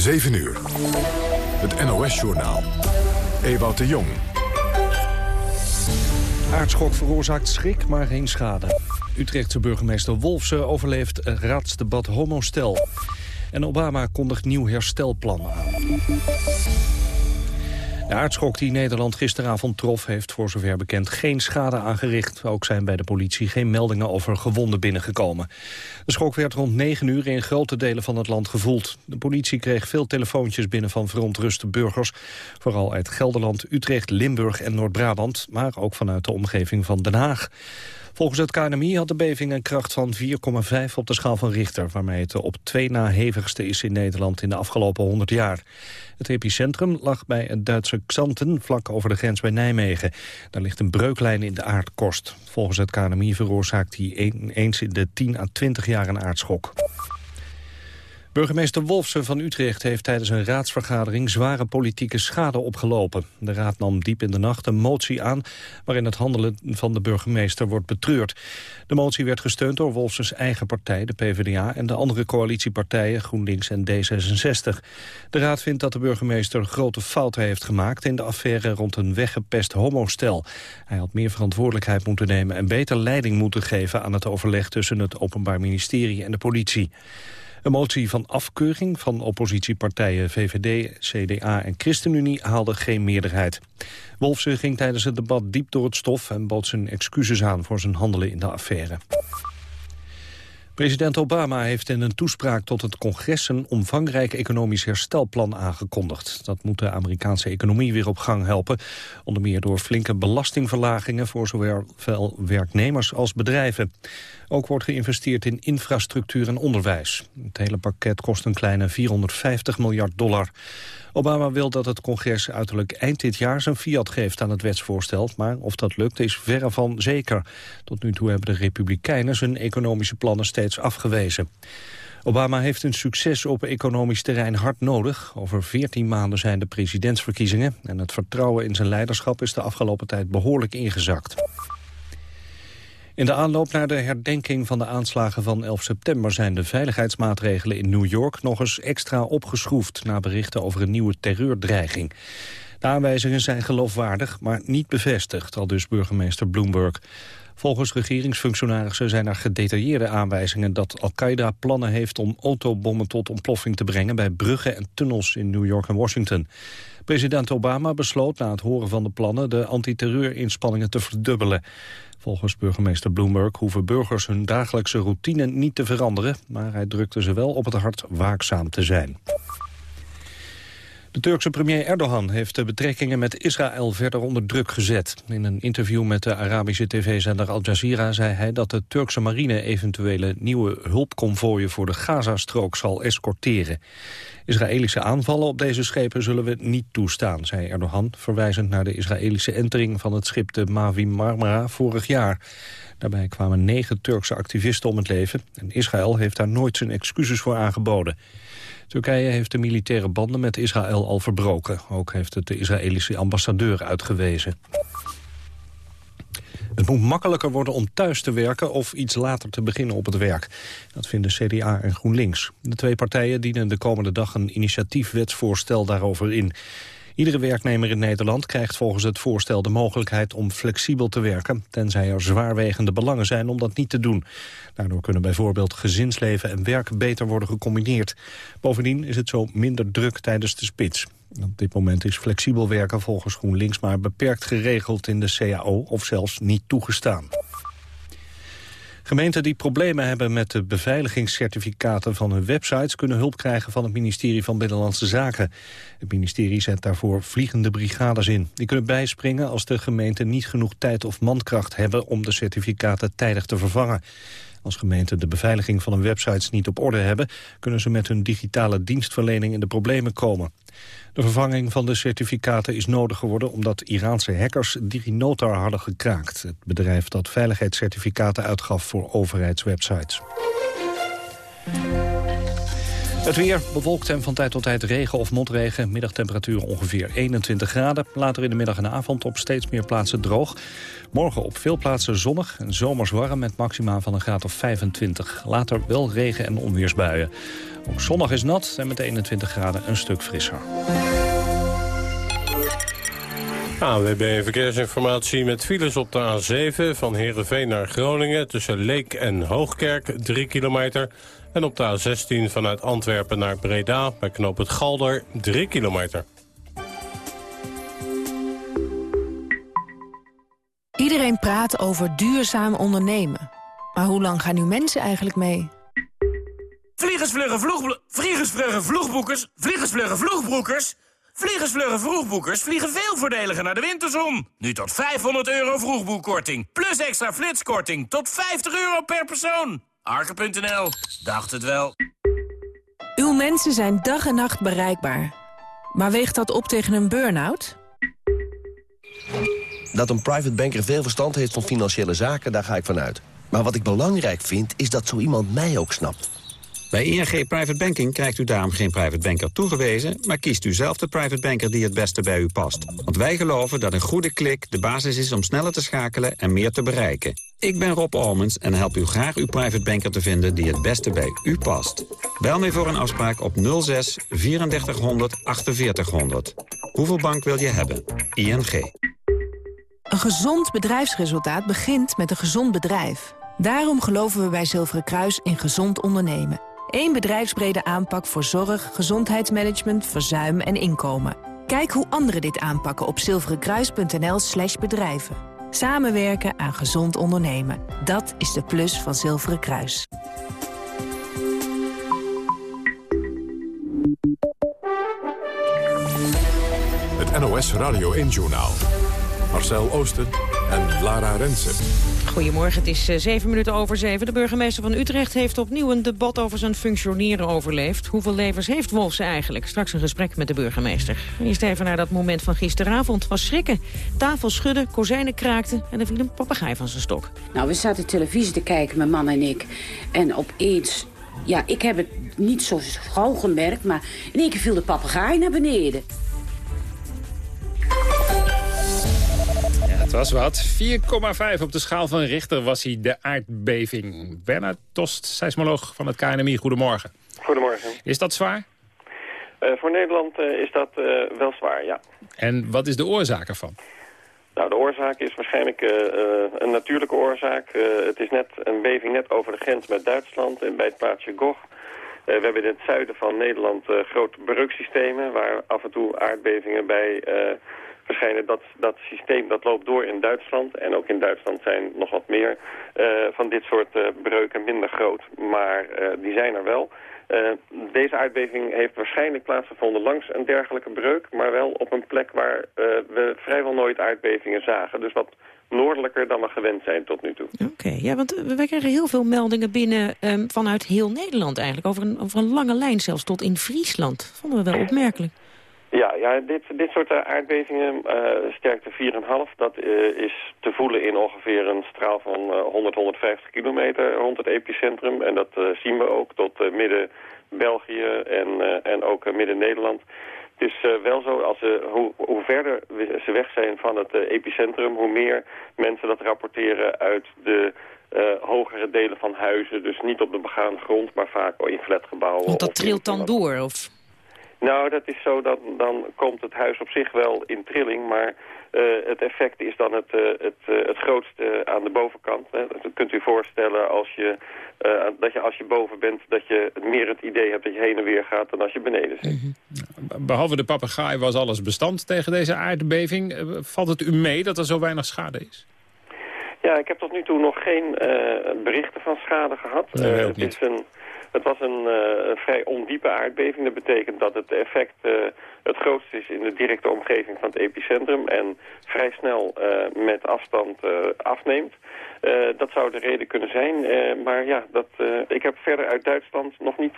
7 uur. Het NOS-journaal. Ewout de Jong. Aardschok veroorzaakt schrik, maar geen schade. Utrechtse burgemeester Wolfsen overleeft raadsdebat homostel. En Obama kondigt nieuw herstelplan aan. De aardschok die Nederland gisteravond trof heeft voor zover bekend geen schade aangericht. Ook zijn bij de politie geen meldingen over gewonden binnengekomen. De schok werd rond 9 uur in grote delen van het land gevoeld. De politie kreeg veel telefoontjes binnen van verontruste burgers. Vooral uit Gelderland, Utrecht, Limburg en Noord-Brabant, maar ook vanuit de omgeving van Den Haag. Volgens het KNMI had de beving een kracht van 4,5 op de schaal van Richter... waarmee het de op twee na hevigste is in Nederland in de afgelopen 100 jaar. Het epicentrum lag bij het Duitse Xanten, vlak over de grens bij Nijmegen. Daar ligt een breuklijn in de aardkorst. Volgens het KNMI veroorzaakt hij eens in de 10 à 20 jaar een aardschok. Burgemeester Wolfsen van Utrecht heeft tijdens een raadsvergadering zware politieke schade opgelopen. De raad nam diep in de nacht een motie aan waarin het handelen van de burgemeester wordt betreurd. De motie werd gesteund door Wolfsens eigen partij, de PvdA, en de andere coalitiepartijen GroenLinks en D66. De raad vindt dat de burgemeester grote fouten heeft gemaakt in de affaire rond een weggepest homostel. Hij had meer verantwoordelijkheid moeten nemen en beter leiding moeten geven aan het overleg tussen het Openbaar Ministerie en de politie. Een motie van afkeuring van oppositiepartijen VVD, CDA en ChristenUnie haalde geen meerderheid. Wolfsen ging tijdens het debat diep door het stof en bood zijn excuses aan voor zijn handelen in de affaire. President Obama heeft in een toespraak tot het congres een omvangrijk economisch herstelplan aangekondigd. Dat moet de Amerikaanse economie weer op gang helpen. Onder meer door flinke belastingverlagingen voor zowel werknemers als bedrijven. Ook wordt geïnvesteerd in infrastructuur en onderwijs. Het hele pakket kost een kleine 450 miljard dollar. Obama wil dat het congres uiterlijk eind dit jaar zijn fiat geeft aan het wetsvoorstel. Maar of dat lukt is verre van zeker. Tot nu toe hebben de Republikeinen zijn economische plannen steeds afgewezen. Obama heeft een succes op economisch terrein hard nodig. Over 14 maanden zijn de presidentsverkiezingen... en het vertrouwen in zijn leiderschap is de afgelopen tijd behoorlijk ingezakt. In de aanloop naar de herdenking van de aanslagen van 11 september... zijn de veiligheidsmaatregelen in New York nog eens extra opgeschroefd... na berichten over een nieuwe terreurdreiging. De aanwijzingen zijn geloofwaardig, maar niet bevestigd, al dus burgemeester Bloomberg. Volgens regeringsfunctionarissen zijn er gedetailleerde aanwijzingen dat Al-Qaeda plannen heeft om autobommen tot ontploffing te brengen bij bruggen en tunnels in New York en Washington. President Obama besloot na het horen van de plannen de antiterreurinspanningen te verdubbelen. Volgens burgemeester Bloomberg hoeven burgers hun dagelijkse routine niet te veranderen, maar hij drukte ze wel op het hart waakzaam te zijn. De Turkse premier Erdogan heeft de betrekkingen met Israël verder onder druk gezet. In een interview met de Arabische tv-zender Al Jazeera zei hij dat de Turkse marine eventuele nieuwe hulpconvooien voor de Gazastrook zal escorteren. Israëlische aanvallen op deze schepen zullen we niet toestaan, zei Erdogan, verwijzend naar de Israëlische entering van het schip de Mavi Marmara vorig jaar. Daarbij kwamen negen Turkse activisten om het leven en Israël heeft daar nooit zijn excuses voor aangeboden. Turkije heeft de militaire banden met Israël al verbroken. Ook heeft het de Israëlische ambassadeur uitgewezen. Het moet makkelijker worden om thuis te werken of iets later te beginnen op het werk. Dat vinden CDA en GroenLinks. De twee partijen dienen de komende dag een initiatiefwetsvoorstel daarover in. Iedere werknemer in Nederland krijgt volgens het voorstel de mogelijkheid om flexibel te werken, tenzij er zwaarwegende belangen zijn om dat niet te doen. Daardoor kunnen bijvoorbeeld gezinsleven en werk beter worden gecombineerd. Bovendien is het zo minder druk tijdens de spits. Op dit moment is flexibel werken volgens GroenLinks maar beperkt geregeld in de CAO of zelfs niet toegestaan. Gemeenten die problemen hebben met de beveiligingscertificaten van hun websites... kunnen hulp krijgen van het ministerie van Binnenlandse Zaken. Het ministerie zet daarvoor vliegende brigades in. Die kunnen bijspringen als de gemeenten niet genoeg tijd of mankracht hebben... om de certificaten tijdig te vervangen. Als gemeenten de beveiliging van hun websites niet op orde hebben... kunnen ze met hun digitale dienstverlening in de problemen komen. De vervanging van de certificaten is nodig geworden... omdat Iraanse hackers DigiNotar hadden gekraakt. Het bedrijf dat veiligheidscertificaten uitgaf voor overheidswebsites. Het weer bewolkt en van tijd tot tijd regen of motregen. Middagtemperatuur ongeveer 21 graden. Later in de middag en avond op steeds meer plaatsen droog. Morgen op veel plaatsen zonnig en zomers warm met maxima van een graad of 25. Later wel regen en onweersbuien. Ook zondag is nat en met 21 graden een stuk frisser. AWB Verkeersinformatie met files op de A7 van Heerenveen naar Groningen... tussen Leek en Hoogkerk, 3 kilometer. En op de A16 vanuit Antwerpen naar Breda bij knoop het Galder, 3 kilometer. Iedereen praat over duurzaam ondernemen. Maar hoe lang gaan nu mensen eigenlijk mee? Vliegersvluggen vloeg... Vliegersvluggen vloegboekers... Vliegersvluggen vloegboekers... Vliegersvluggen vroegboekers vliegen veel voordeliger naar de winterzon. Nu tot 500 euro vroegboekkorting. Plus extra flitskorting tot 50 euro per persoon. Arke.nl. Dacht het wel. Uw mensen zijn dag en nacht bereikbaar. Maar weegt dat op tegen een burn-out? Dat een private banker veel verstand heeft van financiële zaken, daar ga ik vanuit. Maar wat ik belangrijk vind, is dat zo iemand mij ook snapt. Bij ING Private Banking krijgt u daarom geen private banker toegewezen... maar kiest u zelf de private banker die het beste bij u past. Want wij geloven dat een goede klik de basis is om sneller te schakelen en meer te bereiken. Ik ben Rob Almens en help u graag uw private banker te vinden die het beste bij u past. Bel mij voor een afspraak op 06 3400 4800. Hoeveel bank wil je hebben? ING. Een gezond bedrijfsresultaat begint met een gezond bedrijf. Daarom geloven we bij Zilveren Kruis in gezond ondernemen. Eén bedrijfsbrede aanpak voor zorg, gezondheidsmanagement, verzuim en inkomen. Kijk hoe anderen dit aanpakken op zilverenkruis.nl slash bedrijven. Samenwerken aan gezond ondernemen. Dat is de plus van Zilveren Kruis. Het NOS Radio 1-journaal. Marcel Oosten en Lara Rensen. Goedemorgen, het is uh, zeven minuten over zeven. De burgemeester van Utrecht heeft opnieuw een debat over zijn functioneren overleefd. Hoeveel levens heeft Wolfsen eigenlijk? Straks een gesprek met de burgemeester. Eerst even naar dat moment van gisteravond. was schrikken. Tafel schudden, kozijnen kraakten en er viel een papegaai van zijn stok. Nou, we zaten televisie te kijken, mijn man en ik. En opeens, ja, ik heb het niet zo gauw gemerkt... maar in één keer viel de papegaai naar beneden. Het was wat. 4,5 op de schaal van Richter was hij de aardbeving. Bernard Tost, seismoloog van het KNMI. Goedemorgen. Goedemorgen. Is dat zwaar? Uh, voor Nederland uh, is dat uh, wel zwaar, ja. En wat is de oorzaak ervan? Nou, de oorzaak is waarschijnlijk een natuurlijke oorzaak. het is net een beving net over de grens met Duitsland en bij het plaatsje Goch. we hebben in het zuiden van Nederland grote breuksystemen... waar af en toe aardbevingen bij verschijnen. Dat, dat systeem dat loopt door in Duitsland. En ook in Duitsland zijn nog wat meer uh, van dit soort uh, breuken minder groot. Maar uh, die zijn er wel. deze aardbeving heeft waarschijnlijk plaatsgevonden langs een dergelijke breuk. Maar wel op een plek waar we vrijwel nooit aardbevingen zagen. Dus wat noordelijker dan we gewend zijn tot nu toe. Oké, ja, want we krijgen heel veel meldingen binnen um, vanuit heel Nederland eigenlijk. Over een, over een lange lijn zelfs tot in Friesland. Vonden we wel opmerkelijk. Ja, ja dit, dit soort aardbevingen, uh, sterkte 4,5, dat uh, is te voelen in ongeveer een straal van uh, 100, 150 kilometer rond het epicentrum. En dat zien we ook tot midden België en, en ook midden Nederland. Het is wel zo, als ze, hoe, hoe verder ze weg zijn van het epicentrum, hoe meer mensen dat rapporteren uit de hogere delen van huizen. Dus niet op de begane grond, maar vaak in flatgebouwen. Want dat trilt dan door, of... Nou, dat is zo, dat, dan komt het huis op zich wel in trilling, maar uh, het effect is dan het, uh, het, uh, het grootste aan de bovenkant. Hè. Dat kunt u voorstellen als je, dat je als je boven bent, dat je meer het idee hebt dat je heen en weer gaat dan als je beneden zit. Mm -hmm. Behalve de papegaai was alles bestand tegen deze aardbeving. valt het u mee dat er zo weinig schade is? Ja, ik heb tot nu toe nog geen berichten van schade gehad. Nee, het niet. is een het was een uh, vrij ondiepe aardbeving. Dat betekent dat het effect uh, het grootste is in de directe omgeving van het epicentrum... en vrij snel uh, met afstand afneemt. dat zou de reden kunnen zijn. maar ja, dat, ik heb verder uit Duitsland nog niet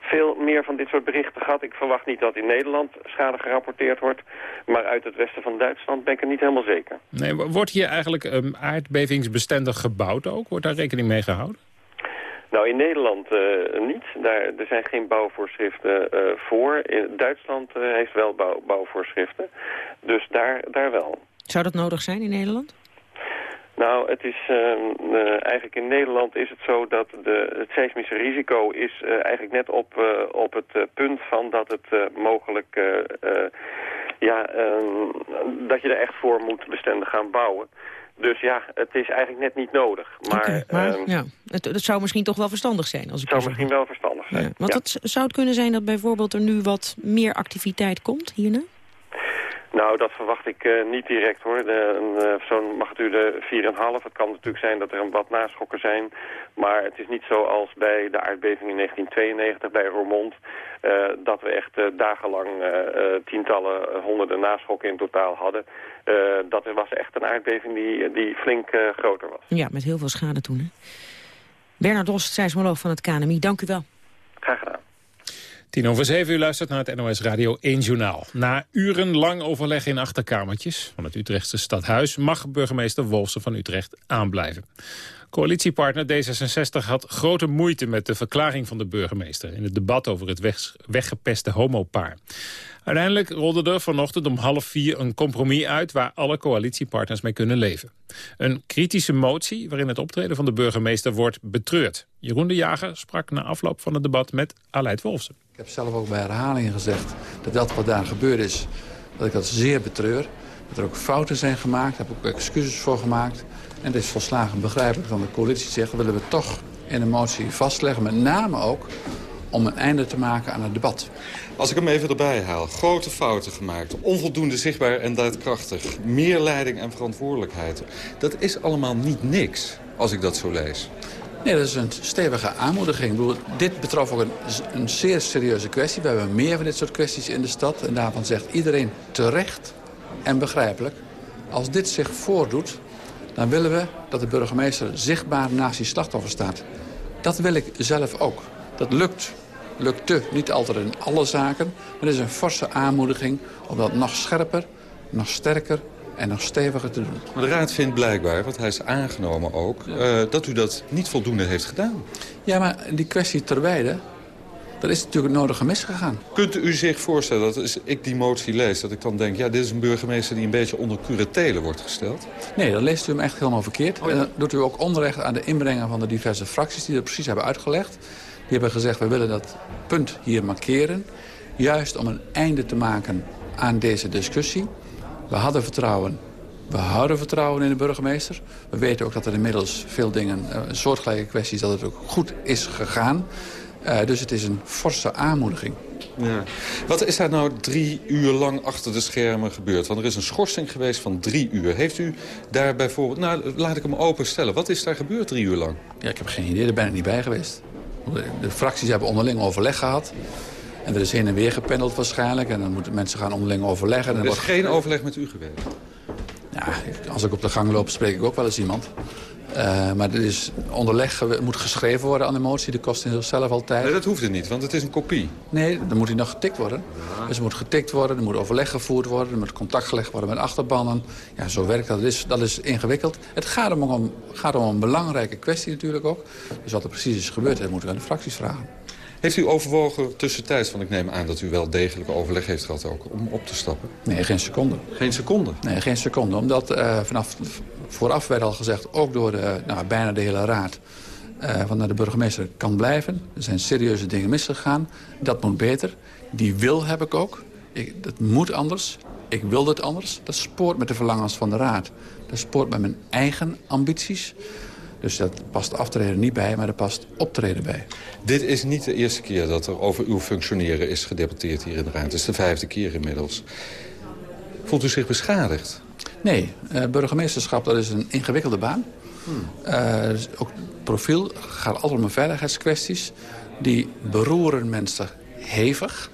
veel meer van dit soort berichten gehad. Ik verwacht niet dat in Nederland schade gerapporteerd wordt. Maar uit het westen van Duitsland ben ik er niet helemaal zeker. Nee, wordt hier eigenlijk um, aardbevingsbestendig gebouwd ook? Wordt daar rekening mee gehouden? Nou, in Nederland uh, niet. Daar, er zijn geen bouwvoorschriften uh, voor. In Duitsland uh, heeft wel bouw, bouwvoorschriften. Dus daar, daar wel. Zou dat nodig zijn in Nederland? Nou, het is ehm, eigenlijk in Nederland is het zo dat de, het seismische risico is eigenlijk net op, op het punt van dat het mogelijk, ja, ehm, dat je er echt voor moet bestendig gaan bouwen. Dus ja, het is eigenlijk net niet nodig. Maar, okay, maar uh, ja, het, het, zou misschien toch wel verstandig zijn. Als ik zou misschien wel verstandig zijn. Ja, want ja. het zou het kunnen zijn dat bijvoorbeeld er nu wat meer activiteit komt hierna? Nou, dat verwacht ik uh, niet direct hoor. De, uh, Zo'n magnitude 4,5. Het kan natuurlijk zijn dat er een wat naschokken zijn. Maar het is niet zoals bij de aardbeving in 1992 bij Roermond. Uh, dat we echt dagenlang tientallen, honderden naschokken in totaal hadden. dat was echt een aardbeving die, die flink groter was. Ja, met heel veel schade toen. Hè? Bernard Dost, seismoloog van het KNMI, dank u wel. Graag gedaan. Tien over zeven u luistert naar het NOS Radio 1 Journaal. Na urenlang overleg in achterkamertjes van het Utrechtse stadhuis... mag burgemeester Wolfsen van Utrecht aanblijven. Coalitiepartner D66 had grote moeite met de verklaring van de burgemeester... in het debat over het weg, weggepeste homopaar. Uiteindelijk rolde er vanochtend om half vier een compromis uit... waar alle coalitiepartners mee kunnen leven. Een kritische motie waarin het optreden van de burgemeester wordt betreurd. Jeroen de Jager sprak na afloop van het debat met Aleid Wolfsen. Ik heb zelf ook bij herhalingen gezegd dat dat wat daar gebeurd is... dat ik dat zeer betreur. Dat er ook fouten zijn gemaakt, daar heb ik ook excuses voor gemaakt. En het is volslagen begrijpelijk van de coalitie zegt... willen we toch in een motie vastleggen, met name ook om een einde te maken aan het debat. Als ik hem even erbij haal. Grote fouten gemaakt. Onvoldoende zichtbaar en daadkrachtig. Meer leiding en verantwoordelijkheid. Dat is allemaal niet niks, als ik dat zo lees. Nee, dat is een stevige aanmoediging. Ik bedoel, dit betrof ook een, zeer serieuze kwestie. We hebben meer van dit soort kwesties in de stad. En daarvan zegt iedereen terecht en begrijpelijk... als dit zich voordoet, dan willen we dat de burgemeester zichtbaar naast die slachtoffer staat. Dat wil ik zelf ook. Dat lukt. Lukte niet altijd in alle zaken. Maar het is een forse aanmoediging om dat nog scherper, nog sterker en nog steviger te doen. Maar de Raad vindt blijkbaar, want hij is aangenomen ook... Uh, dat u dat niet voldoende heeft gedaan. Ja, maar die kwestie terwijde... dat is natuurlijk het nodige misgegaan. Kunt u zich voorstellen dat als ik die motie lees... dat ik dan denk, ja, dit is een burgemeester die een beetje onder curatele wordt gesteld? Nee, dan leest u hem echt helemaal verkeerd. Oh, ja. En dan doet u ook onrecht aan de inbrengen van de diverse fracties... die dat precies hebben uitgelegd. Die hebben gezegd, we willen dat punt hier markeren. Juist om een einde te maken aan deze discussie. We hadden vertrouwen. We houden vertrouwen in de burgemeester. We weten ook dat er inmiddels veel dingen, uh, soortgelijke kwesties, dat het ook goed is gegaan. Uh, dus het is een forse aanmoediging. Ja. Wat is daar nou drie uur lang achter de schermen gebeurd? Want er is een schorsing geweest van drie uur. Heeft u daar bijvoorbeeld... Nou, laat ik hem openstellen. Wat is daar gebeurd drie uur lang? Ja, ik heb geen idee. Daar ben ik niet bij geweest. De fracties hebben onderling overleg gehad. En er is heen en weer gependeld waarschijnlijk. En dan moeten mensen gaan onderling overleggen. En er is wordt... geen overleg met u geweest? Ja, als ik op de gang loop spreek ik ook wel eens iemand. Uh, maar er is onderleg moet geschreven worden aan de motie. Dat kost in zichzelf al tijd. Nee, dat hoeft er niet, want het is een kopie. Nee, dan moet hij nog getikt worden. Ja. Dus er moet getikt worden, er moet overleg gevoerd worden... er moet contact gelegd worden met achterbannen. Ja, zo werkt dat. Dat is, dat is ingewikkeld. Het gaat om, om, gaat om een belangrijke kwestie natuurlijk ook. Dus wat er precies is gebeurd, dat moeten we aan de fracties vragen. Heeft u overwogen tussentijds, want ik neem aan dat u wel degelijk overleg heeft gehad ook, om op te stappen? Nee, geen seconde. Geen seconde? Nee, geen seconde. Omdat uh, vanaf vooraf werd al gezegd, ook door de, nou, bijna de hele raad... Uh, van de burgemeester kan blijven. Er zijn serieuze dingen misgegaan. Dat moet beter. Die wil heb ik ook. Ik, dat moet anders. Ik wil het anders. Dat spoort met de verlangens van de raad. Dat spoort met mijn eigen ambities. Dus dat past aftreden niet bij, maar er past optreden bij. Dit is niet de eerste keer dat er over uw functioneren is gedebatteerd hier in de raad. Het is de vijfde keer inmiddels. Voelt u zich beschadigd? Nee, uh, burgemeesterschap dat is een ingewikkelde baan. Hmm. Uh, dus ook profiel gaat altijd om veiligheidskwesties. Die beroeren mensen hevig.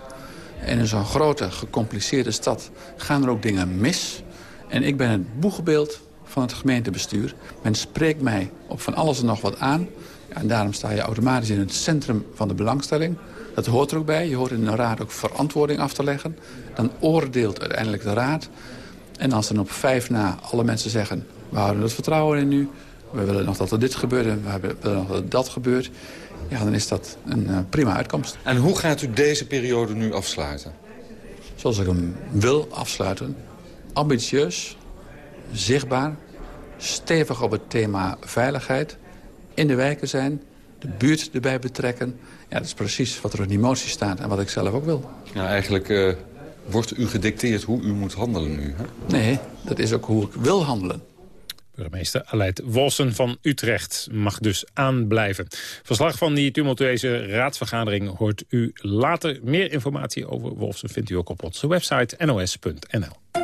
En in zo'n grote, gecompliceerde stad gaan er ook dingen mis. En ik ben het boegbeeld van het gemeentebestuur. Men spreekt mij op van alles en nog wat aan. En daarom sta je automatisch in het centrum van de belangstelling. Dat hoort er ook bij. Je hoort in de raad ook verantwoording af te leggen. Dan oordeelt uiteindelijk de raad. En als dan op vijf na alle mensen zeggen... we houden het vertrouwen in u... we willen nog dat er dit gebeurt en we willen nog dat dat gebeurt... ja, dan is dat een uh, prima uitkomst. En hoe gaat u deze periode nu afsluiten? Zoals ik hem wil afsluiten. Ambitieus, zichtbaar, stevig op het thema veiligheid... in de wijken zijn, de buurt erbij betrekken... Ja, dat is precies wat er in die motie staat en wat ik zelf ook wil. Ja, eigenlijk uh, wordt u gedicteerd hoe u moet handelen nu, hè? Nee, dat is ook hoe ik wil handelen. Burgemeester Aleid Wolsen van Utrecht mag dus aanblijven. Verslag van die tumultueuze raadsvergadering hoort u later. Meer informatie over Wolfsen vindt u ook op onze website nos.nl.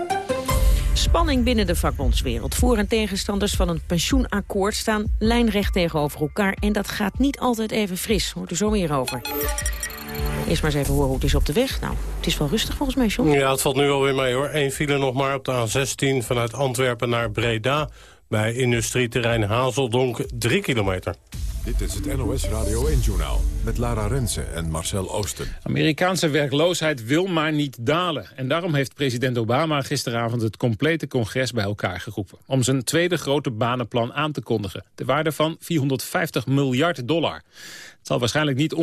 Spanning binnen de vakbondswereld. Voor- en tegenstanders van een pensioenakkoord staan lijnrecht tegenover elkaar. En dat gaat niet altijd even fris. Hoort u zo meer over. Eerst maar eens even horen hoe het is op de weg. Nou, het is wel rustig volgens mij, John. Ja, het valt nu alweer mee hoor. Eén file nog maar op de A16 vanuit Antwerpen naar Breda. Bij industrieterrein Hazeldonk 3 kilometer. Dit is het NOS Radio 1-journaal met Lara Rensen en Marcel Oosten. Amerikaanse werkloosheid wil maar niet dalen. En daarom heeft president Obama gisteravond het complete congres bij elkaar geroepen. Om zijn tweede grote banenplan aan te kondigen. De waarde van 450 miljard dollar. Het zal waarschijnlijk niet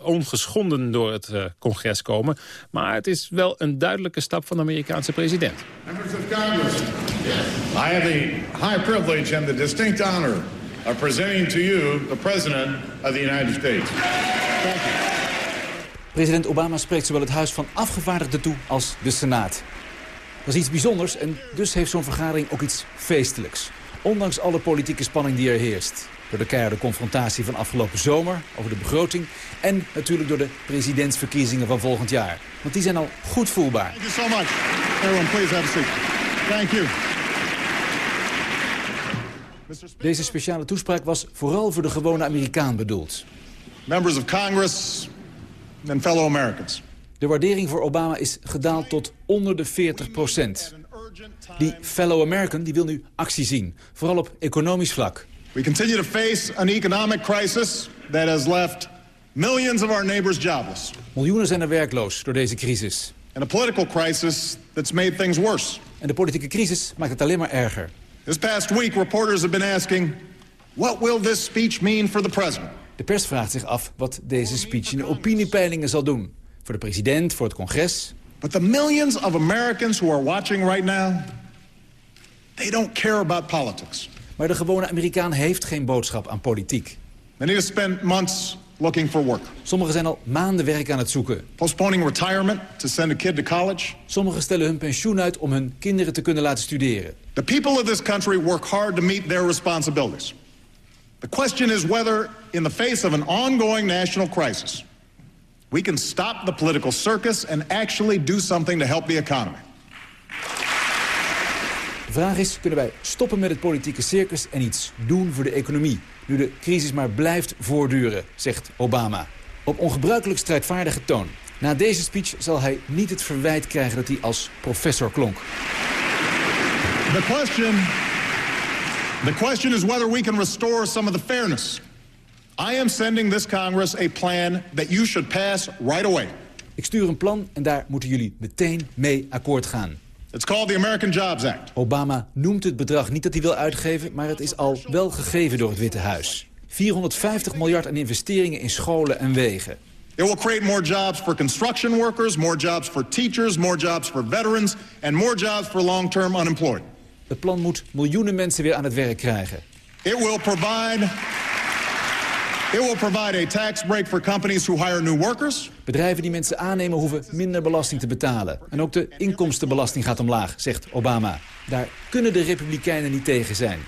ongeschonden door het uh, congres komen. Maar het is wel een duidelijke stap van de Amerikaanse president. Members of Congress, I have the high privilege and the distinct honor of presenting to you the President of the United States. President Obama spreekt zowel het Huis van Afgevaardigden toe als de Senaat. Dat is iets bijzonders en dus heeft zo'n vergadering ook iets feestelijks. Ondanks alle politieke spanning die er heerst. Door de keiharde confrontatie van afgelopen zomer over de begroting... en natuurlijk door de presidentsverkiezingen van volgend jaar. Want die zijn al goed voelbaar. Thank you so much. Everyone, please have a seat. Thank you. Deze speciale toespraak was vooral voor de gewone Amerikaan bedoeld. Members of Congress and fellow Americans. De waardering voor Obama is gedaald tot onder de 40 procent. Die fellow American die wil nu actie zien, vooral op economisch vlak. We continue to face an economic crisis that has left millions of our neighbors jobless. Miljoenen zijn er werkloos door deze crisis. And a political crisis that's made things worse. En de politieke crisis maakt het alleen maar erger. This past week, reporters have been asking, what will this speech mean for the president? De pers vraagt zich af wat deze speech in de opiniepeilingen zal doen. Voor de president, voor het congres. But the millions of Americans who are watching right now, they don't care about politics. Maar de gewone Amerikaan heeft geen boodschap aan politiek. Many have spent months looking for work. Sommigen zijn al maanden werk aan het zoeken. Postponing retirement to send a kid to college. Sommigen stellen hun pensioen uit om hun kinderen te kunnen laten studeren. The people of this country work hard to meet their responsibilities. The question is whether, in the face of an ongoing national crisis, we can stop the political circus and actually do something to help the economy. De vraag is, kunnen wij stoppen met het politieke circus en iets doen voor de economie? Nu de crisis maar blijft voortduren, zegt Obama. Op ongebruikelijk strijdvaardige toon. Na deze speech zal hij niet het verwijt krijgen dat hij als professor klonk. The question, the question is whether we can restore some of the fairness. I am sending this Congress a plan that you should pass right away. Ik stuur een plan en daar moeten jullie meteen mee akkoord gaan. It's called the American Jobs Act. Obama noemt het bedrag niet dat hij wil uitgeven, maar het is al wel gegeven door het Witte Huis. 450 miljard aan investeringen in scholen en wegen. It will create more jobs for construction workers, more jobs for teachers, more jobs for veterans, and more jobs for long-term unemployed. Het plan moet miljoenen mensen weer aan het werk krijgen. It will provide It will provide a tax break for companies who hire new workers. Bedrijven die mensen aannemen hoeven minder belasting te betalen. En ook de inkomstenbelasting gaat omlaag, zegt Obama. Daar kunnen de Republikeinen niet tegen zijn.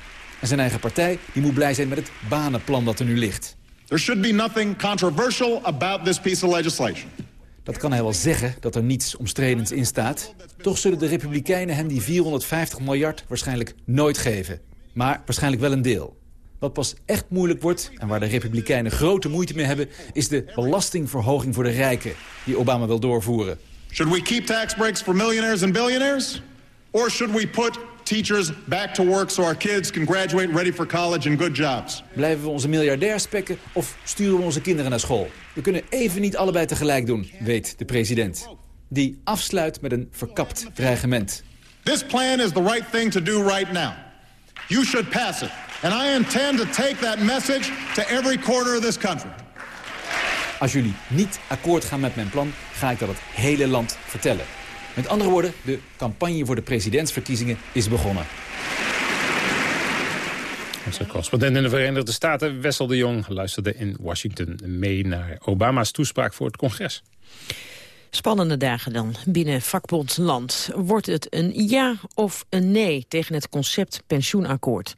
En zijn eigen partij die moet blij zijn met het banenplan dat er nu ligt. There should be nothing controversial about this piece of legislation. Dat kan hij wel zeggen, dat er niets omstredens in staat. Toch zullen de Republikeinen hem die 450 miljard waarschijnlijk nooit geven. Maar waarschijnlijk wel een deel. Wat pas echt moeilijk wordt, en waar de Republikeinen grote moeite mee hebben... is de belastingverhoging voor de rijken, die Obama wil doorvoeren. Should we keep tax breaks for millionaires and billionaires? Or should we put teachers back to work so our kids can graduate ready for college and good jobs? Blijven we onze miljardairs spekken of sturen we onze kinderen naar school? We kunnen even niet allebei tegelijk doen, weet de president. Die afsluit met een verkapt dreigement. This plan is the right thing to do right now. You should pass it. And I intend to take that message to every corner of this country. Als jullie niet akkoord gaan met mijn plan, ga ik dat het hele land vertellen. Met andere woorden, de campagne voor de presidentsverkiezingen is begonnen. Onze correspondent in de Verenigde Staten, Wessel de Jong... luisterde in Washington mee naar Obama's toespraak voor het congres. Spannende dagen dan binnen vakbond Land. Wordt het een ja of een nee tegen het concept pensioenakkoord?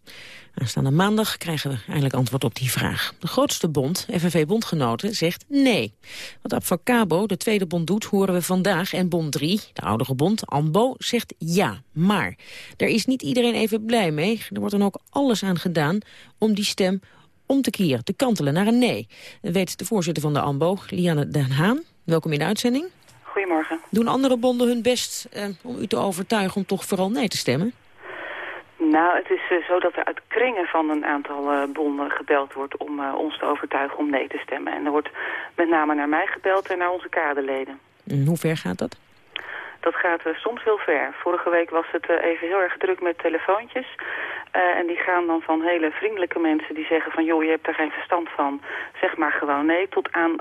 Aanstaande maandag krijgen we eindelijk antwoord op die vraag. De grootste bond, FNV-bondgenoten, zegt nee. Wat Abfacabo, de tweede bond, doet, horen we vandaag. En bond 3, de oudere bond, AMBO, zegt ja. Maar daar is niet iedereen even blij mee. Er wordt dan ook alles aan gedaan om die stem om te keren, te kantelen naar een nee. Dat weet de voorzitter van de AMBO, Lianne Den Haan. Welkom in de uitzending. Goedemorgen. Doen andere bonden hun best eh, om u te overtuigen om toch vooral nee te stemmen? Nou, het is uh, zo dat er uit kringen van een aantal uh, bonden gebeld wordt om uh, ons te overtuigen om nee te stemmen. En er wordt met name naar mij gebeld en naar onze kaderleden. En hoe ver gaat dat? Dat gaat soms heel ver. Vorige week was het even heel erg druk met telefoontjes. en die gaan dan van hele vriendelijke mensen die zeggen van... joh, je hebt er geen verstand van, zeg maar gewoon nee. Tot aan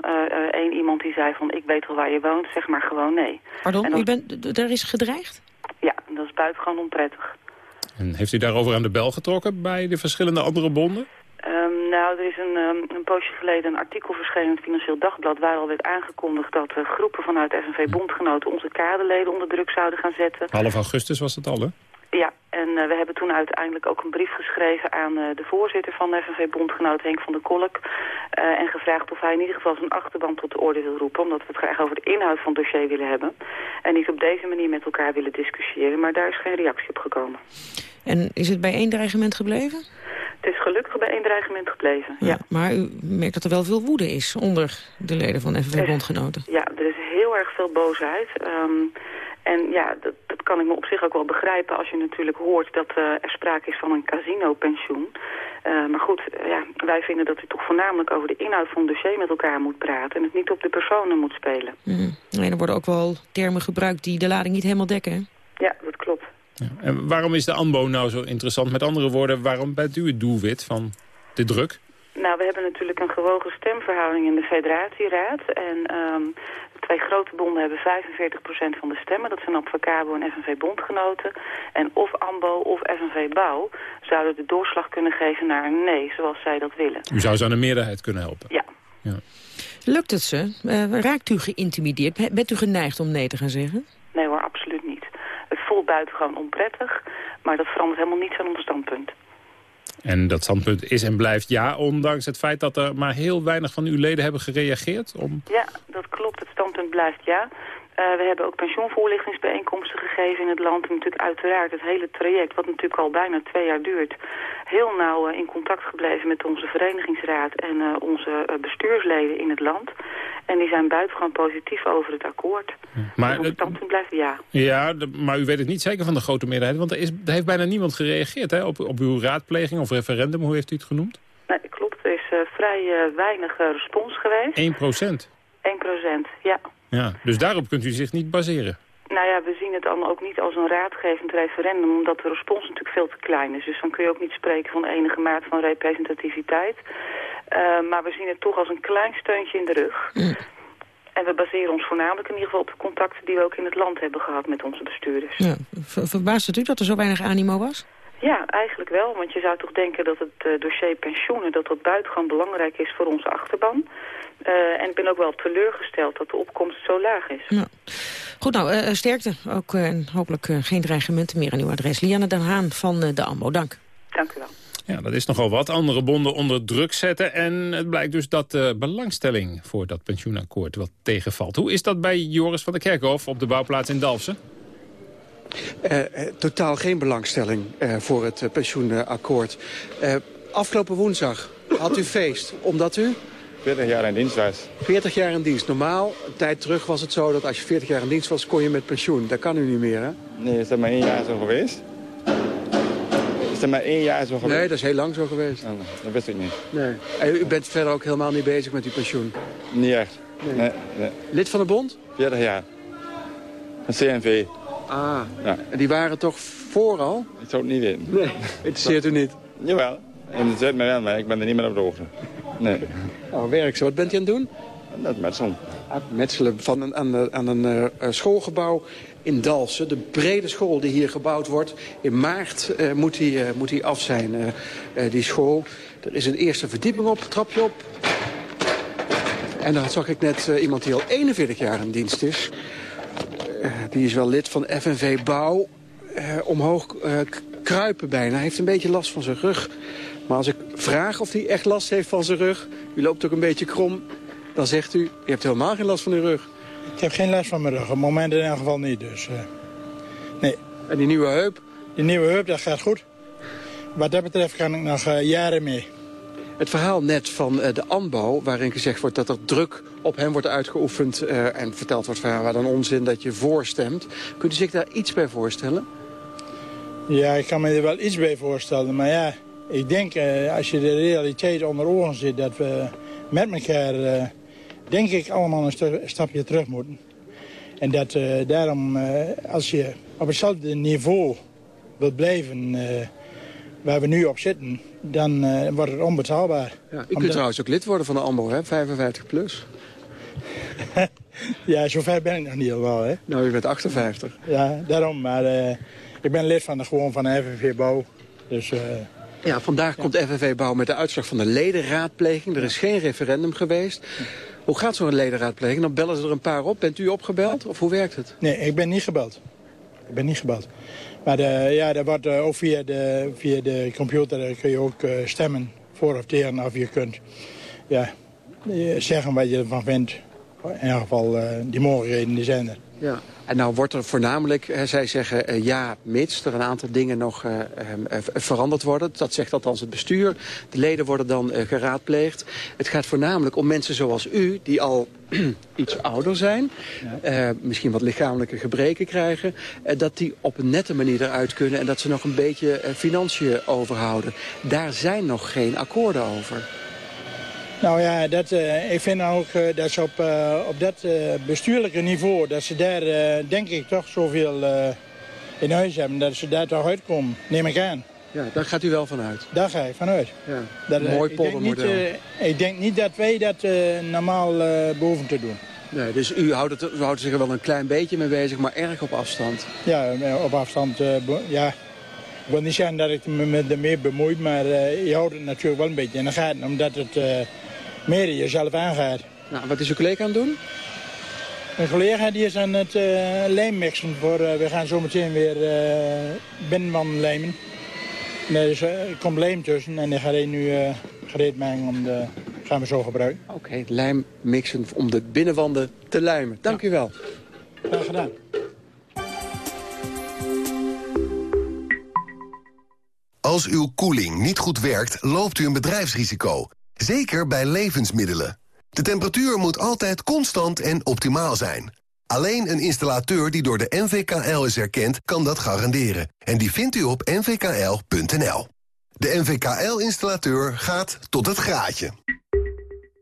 één iemand die zei van ik weet wel waar je woont, zeg maar gewoon nee. Pardon, dan... u bent, er is gedreigd? Ja, dat is buitengewoon onprettig. En heeft u daarover aan de bel getrokken bij de verschillende andere bonden? Um, nou, er is een, um, een poosje geleden een artikel verschenen in het Financieel Dagblad... waar al werd aangekondigd dat uh, groepen vanuit FNV-bondgenoten onze kaderleden onder druk zouden gaan zetten. Half augustus was dat al, hè? Ja, en uh, we hebben toen uiteindelijk ook een brief geschreven aan uh, de voorzitter van de FNV-bondgenoot Henk van der Kolk. Uh, en gevraagd of hij in ieder geval zijn achterban tot de orde wil roepen. Omdat we het graag over de inhoud van het dossier willen hebben. En niet op deze manier met elkaar willen discussiëren. Maar daar is geen reactie op gekomen. En is het bij één dreigement gebleven? Het is gelukkig bij één dreigement gebleven, ja. ja. Maar u merkt dat er wel veel woede is onder de leden van FNV-bondgenoten. Ja, er is heel erg veel boosheid. Um, en ja, dat, dat kan ik me op zich ook wel begrijpen als je natuurlijk hoort dat uh, er sprake is van een casino-pensioen. Uh, maar goed, uh, ja, wij vinden dat u toch voornamelijk over de inhoud van het dossier met elkaar moet praten en het niet op de personen moet spelen. Mm. Nee, er worden ook wel termen gebruikt die de lading niet helemaal dekken. Hè? Ja, dat klopt. Ja. En waarom is de ANBO nou zo interessant? Met andere woorden, waarom bent u het doelwit van de druk? Nou, we hebben natuurlijk een gewogen stemverhouding in de federatieraad. En um, de twee grote bonden hebben 45% van de stemmen. Dat zijn Advocabo en FNV-bondgenoten. En of AMBO of FNV-bouw zouden de doorslag kunnen geven naar een nee, zoals zij dat willen. U zou ze aan een meerderheid kunnen helpen? Ja. ja. Lukt het ze? Uh, raakt u geïntimideerd? Bent u geneigd om nee te gaan zeggen? Nee hoor, absoluut niet. Het voelt buitengewoon onprettig, maar dat verandert helemaal niets aan ons standpunt. En dat standpunt is en blijft ja, ondanks het feit dat er maar heel weinig van uw leden hebben gereageerd? Om... Ja, dat klopt. Het standpunt blijft ja. Uh, we hebben ook pensioenvoorlichtingsbijeenkomsten gegeven in het land. En natuurlijk uiteraard het hele traject, wat natuurlijk al bijna twee jaar duurt... heel nauw uh, in contact gebleven met onze verenigingsraad en uh, onze bestuursleden in het land. En die zijn buitengewoon positief over het akkoord. Maar dus ons standpunt blijft ja. Ja, de, maar u weet het niet zeker van de grote meerderheid. Want er, is, er heeft bijna niemand gereageerd hè, op, op uw raadpleging of referendum. Hoe heeft u het genoemd? Nee, klopt. Er is vrij weinig respons geweest. 1 procent? 1 procent, ja. Ja, dus daarop kunt u zich niet baseren? Nou ja, we zien het dan ook niet als een raadgevend referendum, omdat de respons natuurlijk veel te klein is. Dus dan kun je ook niet spreken van enige maat van representativiteit. Uh, maar we zien het toch als een klein steuntje in de rug. Mm. En we baseren ons voornamelijk in ieder geval op de contacten die we ook in het land hebben gehad met onze bestuurders. Ja. Ver verbaast het u dat er zo weinig animo was? Ja, eigenlijk wel. Want je zou toch denken dat het uh, dossier pensioenen... dat dat buitengewoon belangrijk is voor onze achterban. Uh, en ik ben ook wel teleurgesteld dat de opkomst zo laag is. Ja. Goed, nou, uh, sterkte. Ook hopelijk geen dreigementen meer aan uw adres. Lianne Den Haan van de AMBO, dank. Dank u wel. Ja, dat is nogal wat. Andere bonden onder druk zetten. En het blijkt dus dat de belangstelling voor dat pensioenakkoord wat tegenvalt. Hoe is dat bij Joris van der Kerkhof op de bouwplaats in Dalfsen? Uh, totaal geen belangstelling uh, voor het uh, pensioenakkoord. afgelopen woensdag had u feest, omdat u... 40 jaar in dienst was. 40 jaar in dienst. Normaal, een tijd terug was het zo dat als je 40 jaar in dienst was, kon je met pensioen. Dat kan u niet meer, hè? Nee, is dat maar één jaar zo geweest? Is dat maar één jaar zo geweest? Nee, dat is heel lang zo geweest. Oh, dat wist ik niet. Nee. En u bent verder ook helemaal niet bezig met uw pensioen? Niet echt. Nee. Nee, nee. Lid van de bond? 40 jaar. Een CNV. Ah, ja. en die waren toch vooral? Ik zou het niet weten. Nee, interesseert u niet? Jawel. En het zet me wel, maar ik ben er niet meer op de hoogte. Nee. Oh, werk ze. Wat bent u aan het doen? Dat met zo'n. Metselen van een, aan, een- aan een eh, schoolgebouw in Dalsen. De brede school die hier gebouwd wordt. In maart eh, moet, die, eh, moet die af zijn, eh, eh, die school. Er is een eerste verdieping op, trapje op. En daar zag ik net eh, iemand die al 41 jaar in dienst is. Eh, die is wel lid van FNV Bouw. Eh, omhoog eh, kruipen bijna. Hij heeft een beetje last van zijn rug. Maar als ik vraag of hij echt last heeft van zijn rug... u loopt ook een beetje krom, dan zegt u... u hebt helemaal geen last van uw rug. Ik heb geen last van mijn rug. Op het moment in elk geval niet. Dus, eh, nee. En die nieuwe heup? Die nieuwe heup, dat gaat goed. Wat dat betreft kan ik nog eh, jaren mee. Het verhaal net van eh, de ANBO, waarin gezegd wordt dat er druk op hem wordt uitgeoefend... en verteld wordt van ja, wat een onzin dat je voorstemt. Kunt u zich daar iets bij voorstellen? Ja, ik kan me er wel iets bij voorstellen. Maar ja, ik denk eh, als je de realiteit onder ogen ziet... dat we met elkaar, eh, denk ik, allemaal een stapje terug moeten. En dat eh, daarom, als je op hetzelfde niveau wilt blijven... waar we nu op zitten, dan wordt het onbetaalbaar. Ja, u kunt Omdat- trouwens ook lid worden van de ANBO, hè? 55 plus. Ja, zover ben ik nog niet helemaal, hè. Nou, u bent 58. Ja, daarom. Maar ik ben lid van de, gewoon van de FNV Bouw. Dus Ja, vandaag komt FNV Bouw met de uitslag van de ledenraadpleging. Er is geen referendum geweest. Hoe gaat zo'n ledenraadpleging? Dan bellen ze er een paar op. Bent u opgebeld? Of hoe werkt het? nee, ik ben niet gebeld. Ik ben niet gebeld. Maar eh, ja, dat wordt eh, ook via de, via de computer eh, kun je ook stemmen voor of tegen. Of je kunt ja, zeggen wat je ervan vindt. In ieder geval, die mogelijkheden die zijn er. Ja. En nou wordt er voornamelijk, hè, zij zeggen eh, ja, mits er een aantal dingen nog eh, ehm, eh, veranderd worden. Dat zegt althans het bestuur. De leden worden dan geraadpleegd. Het gaat voornamelijk om mensen zoals u, die al iets ouder zijn. misschien wat lichamelijke gebreken krijgen. dat die op een nette manier eruit kunnen. En dat ze nog een beetje financiën overhouden. Daar zijn nog geen akkoorden over. Nou ja, dat, eh, ik vind ook eh, dat ze op, eh, op dat bestuurlijke niveau... dat ze daar, denk ik, toch zoveel in huis hebben... dat ze daar toch uitkomen, neem ik aan. Ja, daar gaat u wel vanuit. Daar ga ik vanuit. Ja. Dat, Mooi ik poldermodel. eh, ik denk niet dat wij dat normaal behoeven te doen. Nee, dus u houdt, het, u houdt zich er wel een klein beetje mee bezig, maar erg op afstand. Ja, op afstand, ja... Ik wil niet zeggen dat ik me ermee bemoeit, maar je houdt het natuurlijk wel een beetje in de gaten. Omdat het meer jezelf aangaat. Nou, wat is uw collega aan het doen? Mijn collega die is aan het eh lijmmixen. Voor, eh, we gaan zo meteen weer eh binnenwand lijmen. En er is, eh, er komt lijm tussen en die gaat hij nu eh, gereed maken. Om de, gaan we zo gebruiken. Oké, lijm mixen om de binnenwanden te lijmen. Dank u wel. Graag gedaan. Als uw koeling niet goed werkt, loopt u een bedrijfsrisico. Zeker bij levensmiddelen. De temperatuur moet altijd constant en optimaal zijn. Alleen een installateur die door de NVKL is erkend, kan dat garanderen. En die vindt u op nvkl.nl. De NVKL-installateur gaat tot het graadje.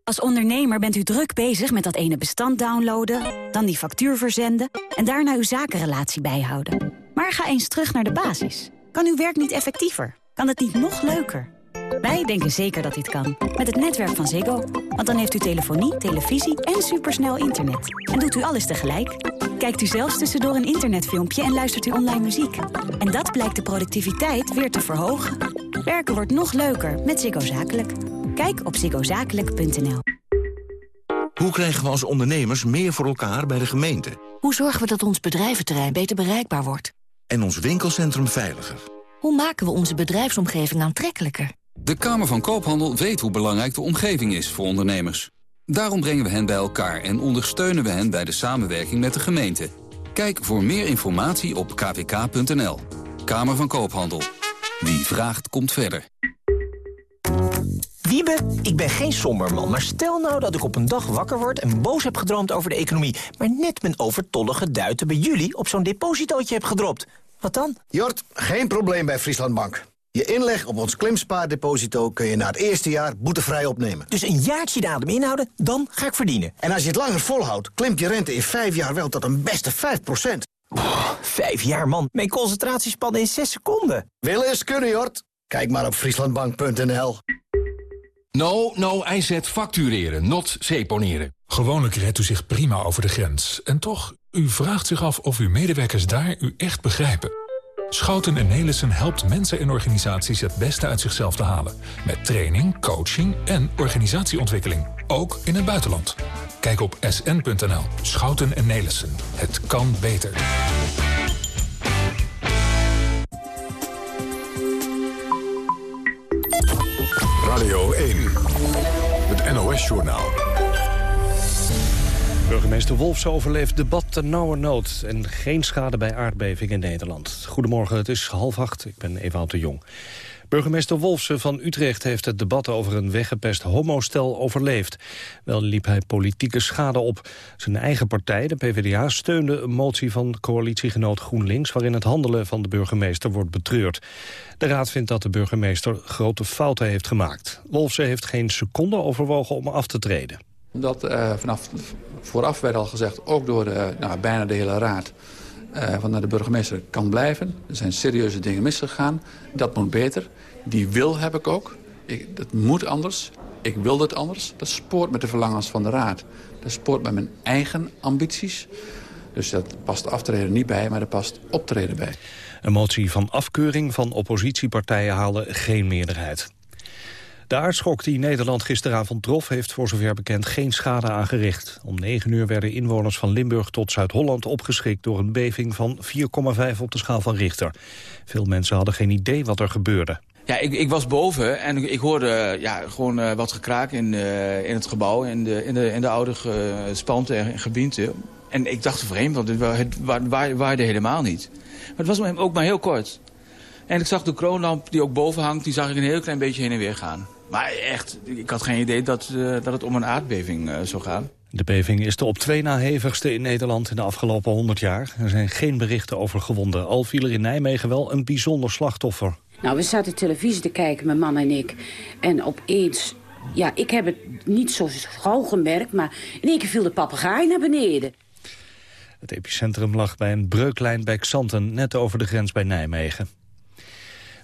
Als ondernemer bent u druk bezig met dat ene bestand downloaden... dan die factuur verzenden en daarna uw zakenrelatie bijhouden. Maar ga eens terug naar de basis. Kan uw werk niet effectiever? Kan het niet nog leuker? Wij denken zeker dat dit kan. Met het netwerk van Ziggo. Want dan heeft u telefonie, televisie en supersnel internet. En doet u alles tegelijk. Kijkt u zelfs tussendoor een internetfilmpje en luistert u online muziek. En dat blijkt de productiviteit weer te verhogen. Werken wordt nog leuker met Ziggo Zakelijk. Kijk op ziggozakelijk.nl. Hoe krijgen we als ondernemers meer voor elkaar bij de gemeente? Hoe zorgen we dat ons bedrijventerrein beter bereikbaar wordt? En ons winkelcentrum veiliger? Hoe maken we onze bedrijfsomgeving aantrekkelijker? De Kamer van Koophandel weet hoe belangrijk de omgeving is voor ondernemers. Daarom brengen we hen bij elkaar en ondersteunen we hen bij de samenwerking met de gemeente. Kijk voor meer informatie op kvk.nl. Kamer van Koophandel. Wie vraagt, komt verder. Wiebe, ik ben geen somberman, maar stel nou dat ik op een dag wakker word... en boos heb gedroomd over de economie... maar net mijn overtollige duiten bij jullie op zo'n depositootje heb gedropt. Wat dan? Jort, geen probleem bij Friesland Bank. Je inleg op ons klimspaardeposito kun je na het eerste jaar boetevrij opnemen. Dus een jaartje de adem inhouden, dan ga ik verdienen. En als je het langer volhoudt, klimt je rente in vijf jaar wel tot een beste 5% Vijf jaar, man. Mijn concentratiespannen in zes seconden. Willen is kunnen, Jort. Kijk maar op frieslandbank.nl. No, no, IZ factureren, not seponeren. Gewoonlijk redt u zich prima over de grens. En toch, u vraagt zich af of uw medewerkers daar u echt begrijpen. Schouten en Nelissen helpt mensen en organisaties het beste uit zichzelf te halen. Met training, coaching en organisatieontwikkeling. Ook in het buitenland. Kijk op sn.nl. Schouten en Nelissen. Het kan beter. Radio 1. Het NOS-journaal. Burgemeester Wolfs overleeft debat ten nauwe nood... en geen schade bij aardbeving in Nederland. Goedemorgen, het is half acht. Ik ben Ewout de Jong. Burgemeester Wolfsen van Utrecht heeft het debat over een weggepest homostel overleefd. Wel liep hij politieke schade op. Zijn eigen partij, de PvdA, steunde een motie van coalitiegenoot GroenLinks... waarin het handelen van de burgemeester wordt betreurd. De raad vindt dat de burgemeester grote fouten heeft gemaakt. Wolfsen heeft geen seconde overwogen om af te treden. Omdat uh, vanaf vooraf werd al gezegd, ook door de, nou, bijna de hele raad... Uh, van de burgemeester kan blijven. Er zijn serieuze dingen misgegaan. Dat moet beter. Die wil heb ik ook. Ik, dat moet anders. Ik wil dat anders. Dat spoort met de verlangens van de raad. Dat spoort met mijn eigen ambities. Dus dat past aftreden niet bij, maar er past optreden bij. Een motie van afkeuring van oppositiepartijen haalde geen meerderheid. De aardschok die Nederland gisteravond trof... heeft voor zover bekend geen schade aangericht. Om 9 uur werden inwoners van Limburg tot Zuid-Holland opgeschrikt... door een beving van 4,5 op de schaal van Richter. Veel mensen hadden geen idee wat er gebeurde. Ja, ik, ik was boven en ik hoorde ja, gewoon uh, wat gekraak in, uh, in het gebouw... in de, in de, in de oude spanten en gebienten. En ik dacht vreemd, want het waarde helemaal niet. Maar het was ook maar heel kort. En ik zag de kroonlamp die ook boven hangt, die zag ik een heel klein beetje heen en weer gaan. Maar echt, ik had geen idee dat, uh, dat het om een aardbeving uh, zou gaan. De beving is de op twee na hevigste in Nederland in de afgelopen 100 jaar. Er zijn geen berichten over gewonden. Al viel er in Nijmegen wel een bijzonder slachtoffer. Nou, we zaten televisie te kijken, mijn man en ik. En opeens, ja, ik heb het niet zo gauw gemerkt... maar in één keer viel de papegaai naar beneden. Het epicentrum lag bij een breuklijn bij Xanten, net over de grens bij Nijmegen.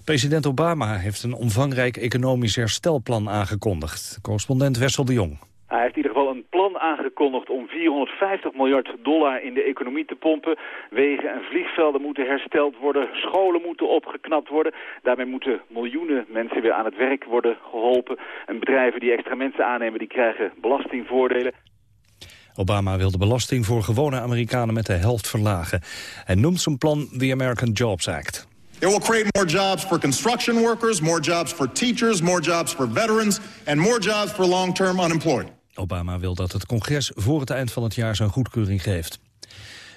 President Obama heeft een omvangrijk economisch herstelplan aangekondigd. Correspondent Wessel de Jong. Hij heeft in ieder geval een plan aangekondigd om 450 miljard dollar in de economie te pompen. Wegen en vliegvelden moeten hersteld worden, scholen moeten opgeknapt worden. Daarmee moeten miljoenen mensen weer aan het werk worden geholpen. En bedrijven die extra mensen aannemen, die krijgen belastingvoordelen. Obama wil de belasting voor gewone Amerikanen met de helft verlagen. Hij noemt zijn plan The American Jobs Act. It will create more jobs for construction workers, more jobs for teachers, more jobs for veterans, and more jobs for long-term unemployed. Obama wil dat het congres voor het eind van het jaar zijn goedkeuring geeft.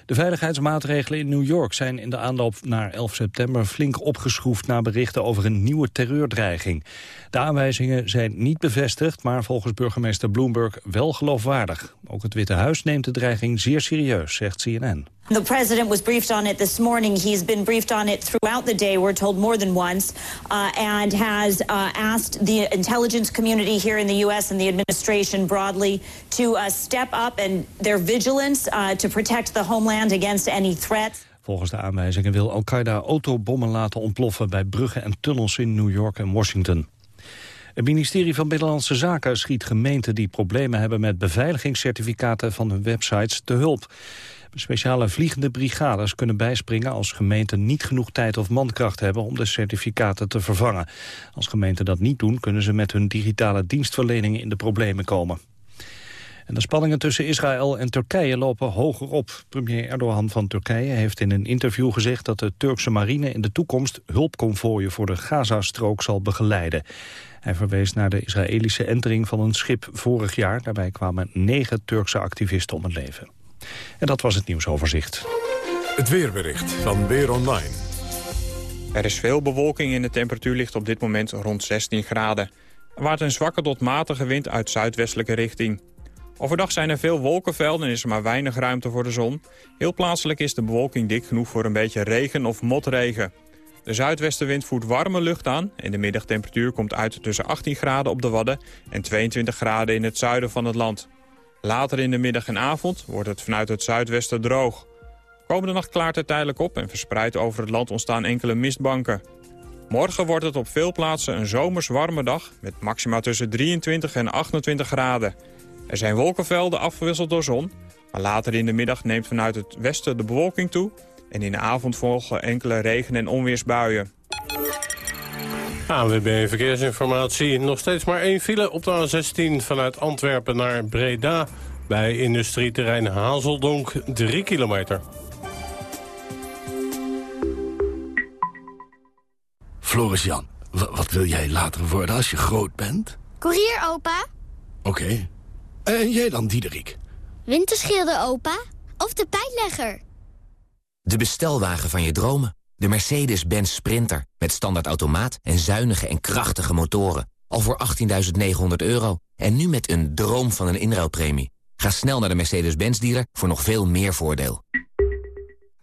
De veiligheidsmaatregelen in New York zijn in de aanloop naar 11 september flink opgeschroefd na berichten over een nieuwe terreurdreiging. De aanwijzingen zijn niet bevestigd, maar volgens burgemeester Bloomberg wel geloofwaardig. Ook het Witte Huis neemt de dreiging zeer serieus, zegt CNN. The president was briefed on it this morning. He's been briefed on it throughout the day, we're told more than once, uh, and has uh, asked the intelligence community here in the U.S. and the administration broadly to uh, step up and their vigilance uh, to protect the homeland against any. Volgens de aanwijzingen wil Al-Qaeda autobommen laten ontploffen bij bruggen en tunnels in New York en Washington. Het ministerie van Binnenlandse Zaken schiet gemeenten die problemen hebben met beveiligingscertificaten van hun websites te hulp. Speciale vliegende brigades kunnen bijspringen als gemeenten niet genoeg tijd of mankracht hebben om de certificaten te vervangen. Als gemeenten dat niet doen, kunnen ze met hun digitale dienstverlening in de problemen komen. En de spanningen tussen Israël en Turkije lopen hoger op. Premier Erdogan van Turkije heeft in een interview gezegd dat de Turkse marine in de toekomst hulpconvooien voor de Gazastrook zal begeleiden. Hij verwees naar de Israëlische entering van een schip vorig jaar. Daarbij kwamen negen Turkse activisten om het leven. En dat was het nieuwsoverzicht. Het weerbericht van Weer Online. Er is veel bewolking en de temperatuur ligt op dit moment rond 16 graden. Er waart een zwakke tot matige wind uit zuidwestelijke richting. Overdag zijn er veel wolkenvelden en is er maar weinig ruimte voor de zon. Heel plaatselijk is de bewolking dik genoeg voor een beetje regen of motregen. De zuidwestenwind voert warme lucht aan en de middagtemperatuur komt uit tussen 18 graden op de Wadden en 22 graden in het zuiden van het land. Later in de middag en avond wordt het vanuit het zuidwesten droog. Komende nacht klaart het tijdelijk op en verspreid over het land ontstaan enkele mistbanken. Morgen wordt het op veel plaatsen een zomers warme dag... met maxima tussen 23 en 28 graden. Er zijn wolkenvelden afgewisseld door zon... maar later in de middag neemt vanuit het westen de bewolking toe... en in de avond volgen enkele regen- en onweersbuien. ANWB Verkeersinformatie. Nog steeds maar één file op de A16 vanuit Antwerpen naar Breda... bij industrieterrein Hazeldonk, 3 kilometer. Floris Jan, wat wil jij later worden als je groot bent? Koerier, opa. Oké. En jij dan, Diederik? Winterschilder, opa. Of de pijnlegger. De bestelwagen van je dromen. De Mercedes-Benz Sprinter. Met standaard automaat en zuinige en krachtige motoren. Al voor 18.900 euro. En nu met een droom van een inruilpremie. Ga snel naar de Mercedes-Benz dealer voor nog veel meer voordeel.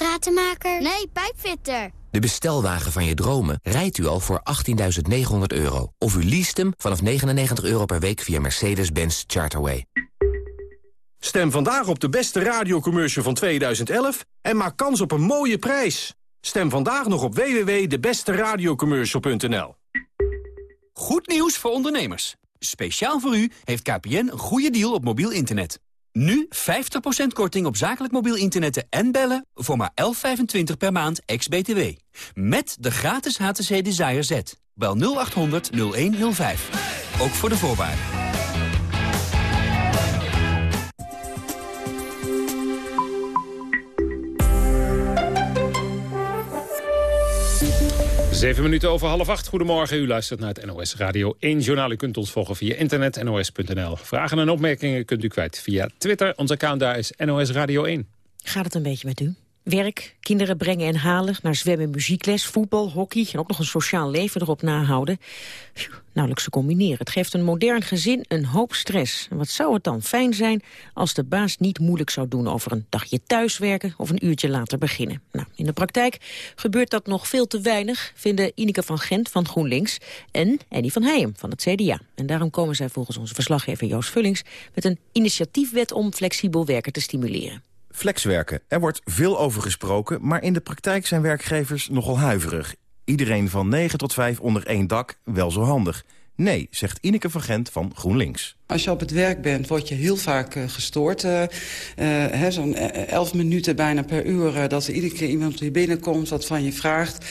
Stratenmaker? Nee, pijpfitter. De bestelwagen van je dromen rijdt u al voor 18.900 euro. Of u leest hem vanaf 99 euro per week via Mercedes-Benz Charterway. Stem vandaag op de beste radiocommercial van 2011 en maak kans op een mooie prijs. Stem vandaag nog op www.debesteradiocommercial.nl Goed nieuws voor ondernemers. Speciaal voor u heeft KPN een goede deal op mobiel internet. Nu 50% korting op zakelijk mobiel internetten en bellen voor maar 11,25 per maand ex-BTW. Met de gratis HTC Desire Z. Bel 0800 0105. Ook voor de voorwaarden. Zeven minuten over half acht. Goedemorgen, u luistert naar het NOS Radio 1 journaal. U kunt ons volgen via internet, nos.nl. Vragen en opmerkingen kunt u kwijt via Twitter. Ons account daar is NOS Radio 1. Gaat het een beetje met u? Werk, kinderen brengen en halen, naar zwemmen, muziekles, voetbal, hockey... en ook nog een sociaal leven erop nahouden. Nauwelijks te combineren. Het geeft een modern gezin een hoop stress. En wat zou het dan fijn zijn als de baas niet moeilijk zou doen... over een dagje thuiswerken of een uurtje later beginnen. Nou, in de praktijk gebeurt dat nog veel te weinig... vinden Ineke van Gent van GroenLinks en Eddie van Heijem van het CDA. En daarom komen zij volgens onze verslaggever Joost Vullings... met een initiatiefwet om flexibel werken te stimuleren. Flexwerken. Er wordt veel over gesproken, maar in de praktijk zijn werkgevers nogal huiverig. Iedereen van 9 tot 5 onder één dak, wel zo handig. Nee, zegt Ineke van Gent van GroenLinks. Als je op het werk bent, word je heel vaak uh, gestoord. Uh, uh, Zo'n elf minuten bijna per uur dat er iedere keer iemand die binnenkomt... wat van je vraagt.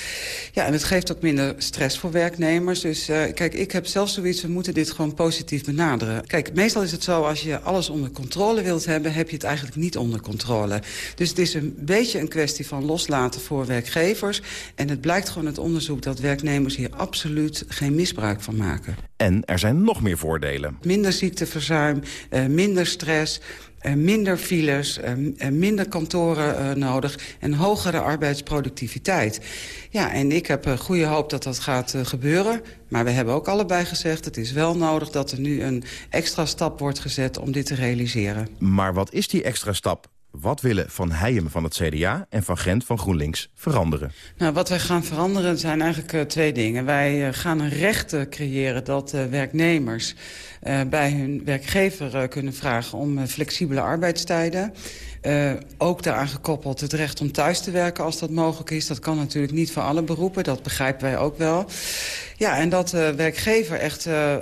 Ja, en het geeft ook minder stress voor werknemers. Dus kijk, ik heb zelf zoiets, we moeten dit gewoon positief benaderen. Kijk, meestal is het zo, als je alles onder controle wilt hebben... heb je het eigenlijk niet onder controle. Dus het is een beetje een kwestie van loslaten voor werkgevers. En het blijkt gewoon uit onderzoek dat werknemers hier absoluut geen misbruik van maken. En er zijn nog meer voordelen. Minder ziekteverzuim, uh, minder stress, uh, minder files, uh, minder kantoren nodig... en hogere arbeidsproductiviteit. Ja, en ik heb goede hoop dat dat gaat gebeuren. Maar we hebben ook allebei gezegd... het is wel nodig dat er nu een extra stap wordt gezet om dit te realiseren. Maar wat is die extra stap? Wat willen Van Heijem van het CDA en Van Gent van GroenLinks veranderen? Nou, wat wij gaan veranderen zijn eigenlijk uh, twee dingen. Wij uh, gaan een recht creëren dat uh, werknemers bij hun werkgever kunnen vragen om flexibele arbeidstijden. Uh, ook daaraan gekoppeld het recht om thuis te werken als dat mogelijk is. Dat kan natuurlijk niet voor alle beroepen, dat begrijpen wij ook wel. Ja, en dat de werkgever echt uh,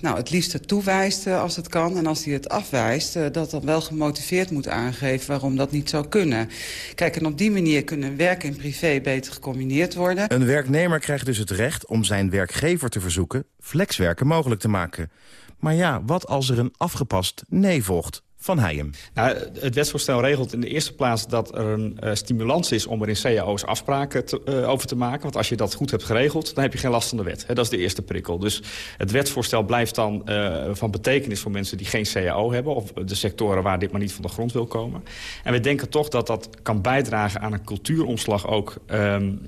nou, het liefste toewijst als het kan. En als hij het afwijst, dat dan wel gemotiveerd moet aangeven waarom dat niet zou kunnen. Kijk, en op die manier kunnen werk en privé beter gecombineerd worden. Een werknemer krijgt dus het recht om zijn werkgever te verzoeken flexwerken mogelijk te maken. Maar ja, wat als er een afgepast nee volgt? Van Heijem. Nou, het wetsvoorstel regelt in de eerste plaats dat er een uh, stimulans is... om er in cao's afspraken te, uh, over te maken. Want als je dat goed hebt geregeld, dan heb je geen last van de wet. He, dat is de eerste prikkel. Dus het wetsvoorstel blijft dan uh, van betekenis voor mensen die geen cao hebben... of de sectoren waar dit maar niet van de grond wil komen. En we denken toch dat dat kan bijdragen aan een cultuuromslag ook... Um,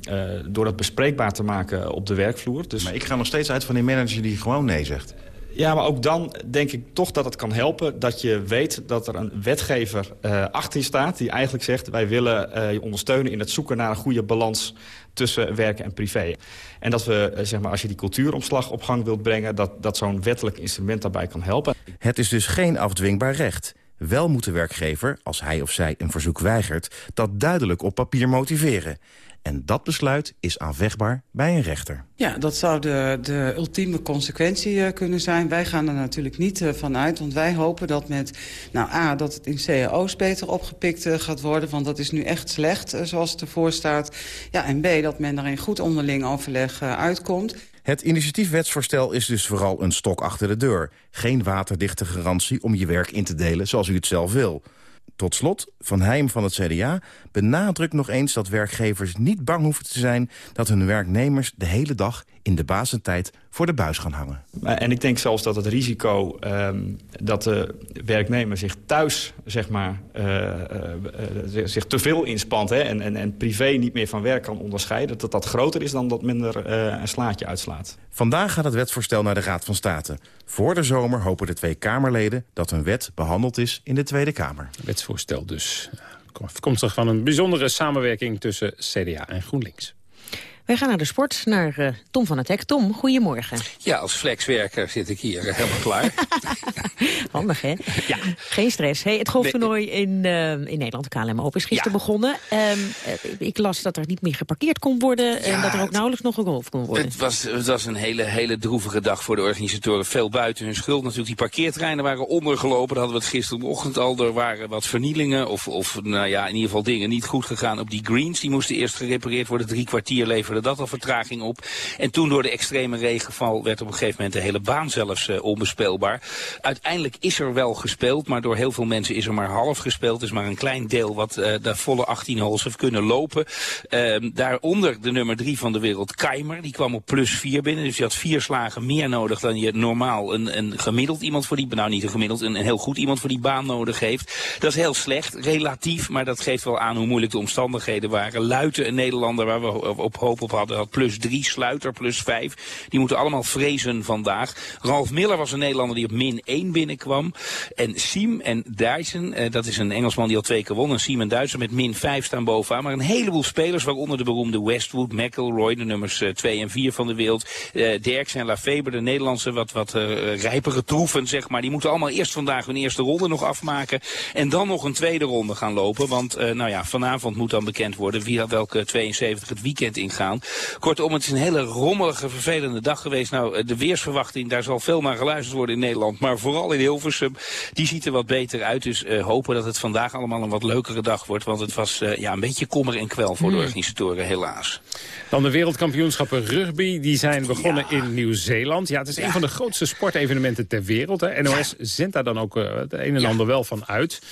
door dat bespreekbaar te maken op de werkvloer. Dus... Maar ik ga nog steeds uit van die manager die gewoon nee zegt. Ja, maar ook dan denk ik toch dat het kan helpen... dat je weet dat er een wetgever uh, achter je staat... die eigenlijk zegt, wij willen uh, je ondersteunen in het zoeken naar een goede balans tussen werken en privé. En dat we, uh, zeg maar, als je die cultuuromslag op gang wilt brengen... dat, dat zo'n wettelijk instrument daarbij kan helpen. Het is dus geen afdwingbaar recht. Wel moet de werkgever, als hij of zij een verzoek weigert... dat duidelijk op papier motiveren. En dat besluit is aanvechtbaar bij een rechter. Ja, dat zou de, de ultieme consequentie uh, kunnen zijn. Wij gaan er natuurlijk niet uh, van uit, want wij hopen dat met... nou A, dat het in cao's beter opgepikt uh, gaat worden... want dat is nu echt slecht, zoals het ervoor staat. Ja, en B, dat men er in goed onderling overleg uitkomt. Het initiatiefwetsvoorstel is dus vooral een stok achter de deur. Geen waterdichte garantie om je werk in te delen zoals u het zelf wil. Tot slot, Van Heim van het CDA benadrukt nog eens dat werkgevers niet bang hoeven te zijn... dat hun werknemers de hele dag in de basentijd voor de buis gaan hangen. En ik denk zelfs dat het risico um, dat de werknemer zich thuis zeg maar, uh, uh, zich te veel inspant... Hè, en, en, en privé niet meer van werk kan onderscheiden... dat dat groter is dan dat minder uh, een slaatje uitslaat. Vandaag gaat het wetsvoorstel naar de Raad van State. Voor de zomer hopen de twee Kamerleden dat hun wet behandeld is in de Tweede Kamer. Wetsvoorstel dus. Afkomstig van een bijzondere samenwerking tussen CDA en GroenLinks. Wij gaan naar de sport, naar uh, Tom van het Hek. Tom, goedemorgen. Ja, als flexwerker zit ik hier uh, helemaal klaar. Handig, hè? Ja. Geen stress. Hey, het golftoernooi in, uh, in Nederland, KLM Open, is gisteren ja. begonnen. Um, ik las dat er niet meer geparkeerd kon worden... Ja, en dat er ook nauwelijks nog gegolfd kon worden. Het was, het was een hele, hele droevige dag voor de organisatoren. Veel buiten hun schuld. Natuurlijk, die parkeerterreinen waren ondergelopen. Dat hadden we het gisterochtend al. Er waren wat vernielingen of, of nou ja, in ieder geval dingen niet goed gegaan op die greens. Die moesten eerst gerepareerd worden. Drie kwartier leveren dat al vertraging op. En toen door de extreme regenval werd op een gegeven moment de hele baan zelfs uh, onbespeelbaar. Uiteindelijk is er wel gespeeld, maar door heel veel mensen is er maar half gespeeld. Dus maar een klein deel wat uh, de volle 18 holes heeft kunnen lopen. Uh, daaronder de nummer 3 van de wereld, Keimer. Die kwam op plus 4 binnen. Dus je had vier slagen meer nodig dan je normaal een, een gemiddeld iemand voor die... Nou, niet een gemiddeld, een, een heel goed iemand voor die baan nodig heeft. Dat is heel slecht, relatief, maar dat geeft wel aan hoe moeilijk de omstandigheden waren. Luiten, een Nederlander waar we op hoop hadden, had plus 3, Sluiter plus 5. Die moeten allemaal vrezen vandaag. Ralf Miller was een Nederlander die op min 1 binnenkwam. En Siem en Dyson, eh, dat is een Engelsman die al twee keer won. En Siem en Duitser met min 5 staan bovenaan. Maar een heleboel spelers, waaronder de beroemde Westwood, McElroy, de nummers 2 uh, en 4 van de wereld. Uh, Derks en Lafeber, de Nederlandse wat, wat uh, rijpere troeven, zeg maar. Die moeten allemaal eerst vandaag hun eerste ronde nog afmaken. En dan nog een tweede ronde gaan lopen. Want nou ja, vanavond moet dan bekend worden wie welke 72 het weekend ingaan. Kortom, het is een hele rommelige, vervelende dag geweest. Nou, de weersverwachting, daar zal veel naar geluisterd worden in Nederland. Maar vooral in Hilversum, die ziet er wat beter uit. Dus uh, hopen dat het vandaag allemaal een wat leukere dag wordt. Want het was uh, ja, een beetje kommer en kwel voor de organisatoren, helaas. Dan de wereldkampioenschappen rugby. Die zijn begonnen ja. in Nieuw-Zeeland. Ja, het is ja. een van de grootste sportevenementen ter wereld. Hè. NOS ja. zendt daar dan ook het een en ander wel van uit.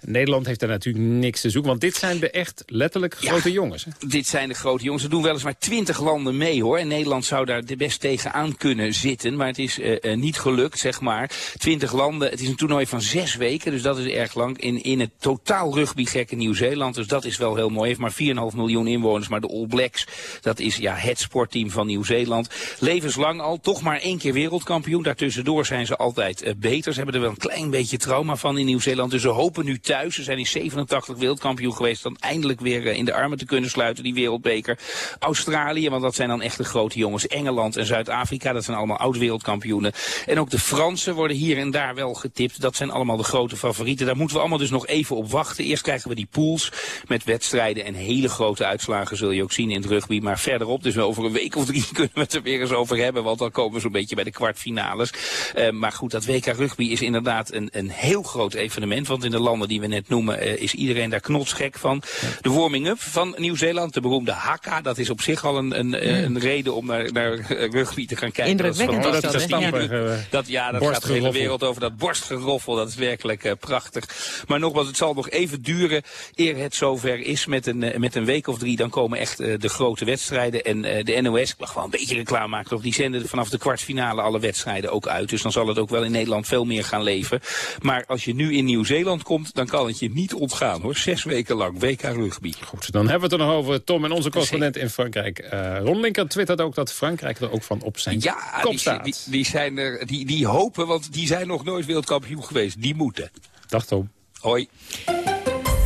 Nederland heeft daar natuurlijk niks te zoeken. Want dit zijn de echt letterlijk grote jongens. Hè. Dit zijn de grote jongens. Ze doen weliswaar 20 landen mee hoor. En Nederland zou daar best tegenaan kunnen zitten. Maar het is uh, uh, niet gelukt, zeg maar. 20 landen. Het is een toernooi van zes weken. Dus dat is erg lang. In, in het totaal rugbygekke Nieuw-Zeeland. Dus dat is wel heel mooi. Heeft maar 4,5 miljoen inwoners. Maar de All Blacks, dat is ja, het sportteam van Nieuw-Zeeland. Levenslang al. Toch maar één keer wereldkampioen. Daartussendoor zijn ze altijd uh, beter. Ze hebben er wel een klein beetje trauma van in Nieuw-Zeeland. Dus ze hopen nu thuis. Ze zijn in 87 wereldkampioen geweest. Dan eindelijk weer in de armen te kunnen sluiten, die wereldbeker. Australië, want dat zijn dan echt de grote jongens. Engeland en Zuid-Afrika, dat zijn allemaal oud-wereldkampioenen. En ook de Fransen worden hier en daar wel getipt. Dat zijn allemaal de grote favorieten. Daar moeten we allemaal dus nog even op wachten. Eerst krijgen we die pools met wedstrijden en hele grote uitslagen zul je ook zien in het rugby. Maar verderop, dus over een week of drie kunnen we het er weer eens over hebben. Want dan komen we zo'n beetje bij de kwartfinales. Uh, maar goed, dat WK rugby is inderdaad een, een heel groot evenement. Want in de landen die we net noemen uh, is iedereen daar knotsgek van. De warming-up van Nieuw-Zeeland, de beroemde Hakka, dat is op op zich al een, een, een reden om naar, naar rugby te gaan kijken. Indrukwekkend dat is dat, dat, dat, ja, dat gaat de hele wereld over. Dat borstgeroffel, dat is werkelijk prachtig. Maar nogmaals, het zal nog even duren eer het zover is met een, met een week of drie. Dan komen echt de grote wedstrijden. En de NOS, ik mag wel een beetje reclame maken, toch? die zenden vanaf de kwartfinale alle wedstrijden ook uit. Dus dan zal het ook wel in Nederland veel meer gaan leven. Maar als je nu in Nieuw-Zeeland komt, dan kan het je niet ontgaan hoor. Zes weken lang WK Rugby. Goed, dan hebben we het er nog over. Tom en onze correspondent in Frankrijk. Uh, Ron Linker twittert ook dat Frankrijk er ook van op zijn ja, kop die, staat. Die, die, zijn er, die, die hopen, want die zijn nog nooit wereldkampioen geweest. Die moeten. Dag Tom. Hoi.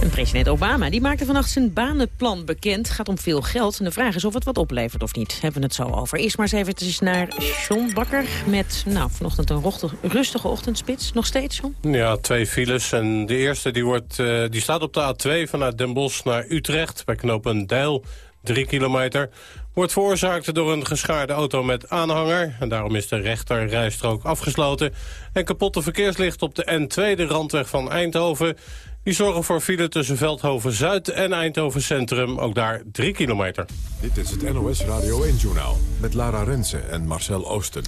En president Obama die maakte vannacht zijn banenplan bekend. gaat om veel geld. En de vraag is of het wat oplevert of niet. Hebben we het zo over. Eerst maar eens eventjes naar John Bakker. Met nou, vanochtend een rustige ochtendspits. Nog steeds, John? Ja, twee files. En de eerste die wordt, uh, die staat op de A2 vanuit Den Bosch naar Utrecht. Bij knooppunt Deil, drie kilometer. Wordt veroorzaakt door een geschaarde auto met aanhanger. En daarom is de rechterrijstrook afgesloten. En kapotte verkeerslicht op de N2, de randweg van Eindhoven. Die zorgen voor file tussen Veldhoven-Zuid en Eindhoven Centrum. Ook daar 3 kilometer. Dit is het NOS Radio 1-journaal met Lara Rensen en Marcel Oosten.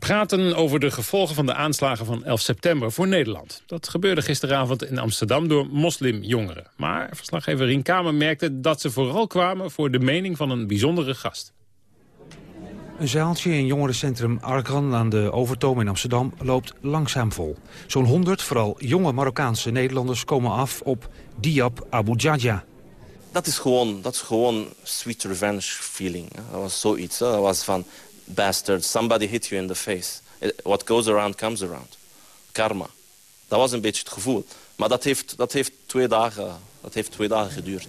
Praten over de gevolgen van de aanslagen van 11 september voor Nederland. Dat gebeurde gisteravond in Amsterdam door moslimjongeren. Maar verslaggever Rien Kamer merkte dat ze vooral kwamen... voor de mening van een bijzondere gast. Een zaaltje in jongerencentrum Arkan aan de Overtoom in Amsterdam loopt langzaam vol. Zo'n 100, vooral jonge Marokkaanse Nederlanders, komen af op Diab Abu Jaja. Dat is gewoon, dat is gewoon sweet revenge feeling. Dat was zoiets. Dat was van, bastard, somebody hit you in the face. What goes around comes around. Karma. Dat was een beetje het gevoel. Maar dat heeft, dat heeft, twee, dagen, dat heeft twee dagen geduurd.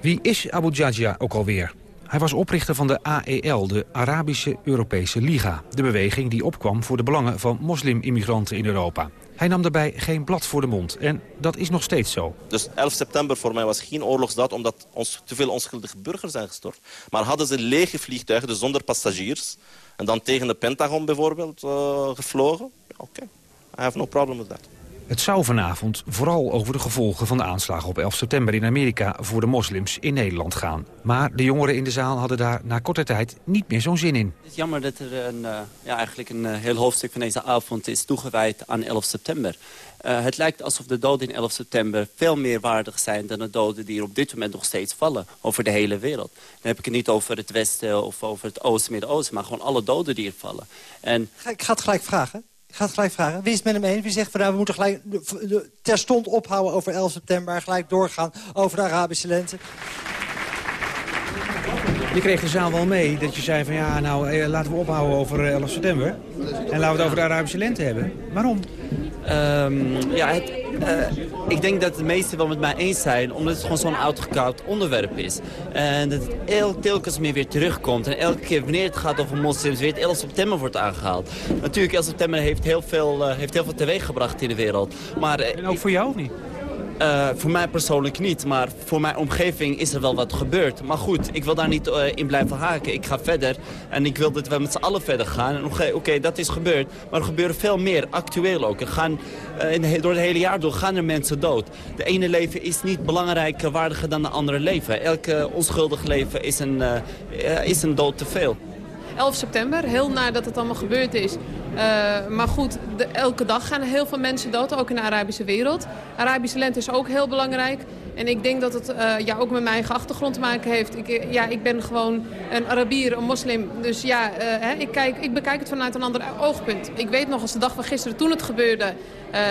Wie is Abu Jaja ook alweer? Hij was oprichter van de AEL, de Arabische Europese Liga. De beweging die opkwam voor de belangen van moslimimmigranten in Europa. Hij nam daarbij geen blad voor de mond. En dat is nog steeds zo. Dus 11 september voor mij was geen oorlogsdaad... omdat ons, te veel onschuldige burgers zijn gestorven. Maar hadden ze lege vliegtuigen, dus zonder passagiers... en dan tegen de Pentagon bijvoorbeeld uh, gevlogen... oké. I have no problem with that. Het zou vanavond vooral over de gevolgen van de aanslagen op 11 september in Amerika voor de moslims in Nederland gaan. Maar de jongeren in de zaal hadden daar na korte tijd niet meer zo'n zin in. Het is jammer dat er een, uh, ja, eigenlijk een uh, heel hoofdstuk van deze avond is toegewijd aan 11 september. Uh, het lijkt alsof de doden in 11 september veel meer waardig zijn... dan de doden die er op dit moment nog steeds vallen over de hele wereld. Dan heb ik het niet over het Westen of over het Oosten, Midden-Oosten... maar gewoon alle doden die er vallen. En... Ik ga het gelijk vragen. Ik ga het gelijk vragen. Wie is het met hem eens? Wie zegt van nou, we moeten gelijk terstond ophouden over 11 september... en gelijk doorgaan over de Arabische lente? Je kreeg de zaal wel mee dat je zei van ja, nou eh, laten we ophouden over 11 september. En laten we het over de Arabische lente hebben. Waarom? Um, ja, het, ik denk dat de meesten wel met mij eens zijn, omdat het gewoon zo'n uitgekoud onderwerp is. En dat het el telkens meer weer terugkomt. En elke keer wanneer het gaat over moslims, weer het 11 september wordt aangehaald. Natuurlijk, 11 september heeft heel veel, uh, heeft heel veel teweeg gebracht in de wereld. Maar, uh, en ook voor jou niet? Uh, voor mij persoonlijk niet, maar voor mijn omgeving is er wel wat gebeurd. Maar goed, ik wil daar niet uh, in blijven haken. Ik ga verder en ik wil dat we met z'n allen verder gaan. Oké, dat is gebeurd, maar er gebeuren veel meer, actueel ook. Er gaan, in, door het hele jaar door gaan er mensen dood. De ene leven is niet belangrijker, waardiger dan de andere leven. Elke onschuldig leven is een, is een dood te veel. 11 september, heel nadat het allemaal gebeurd is. Uh, maar goed, de, elke dag gaan heel veel mensen dood, ook in de Arabische wereld. Arabische lente is ook heel belangrijk. En ik denk dat het uh, ja, ook met mijn eigen achtergrond te maken heeft. Ik, ja, ik ben gewoon een Arabier, een moslim. Dus ja, hè, ik, kijk, ik bekijk het vanuit een ander oogpunt. Ik weet nog als de dag van gisteren toen het gebeurde.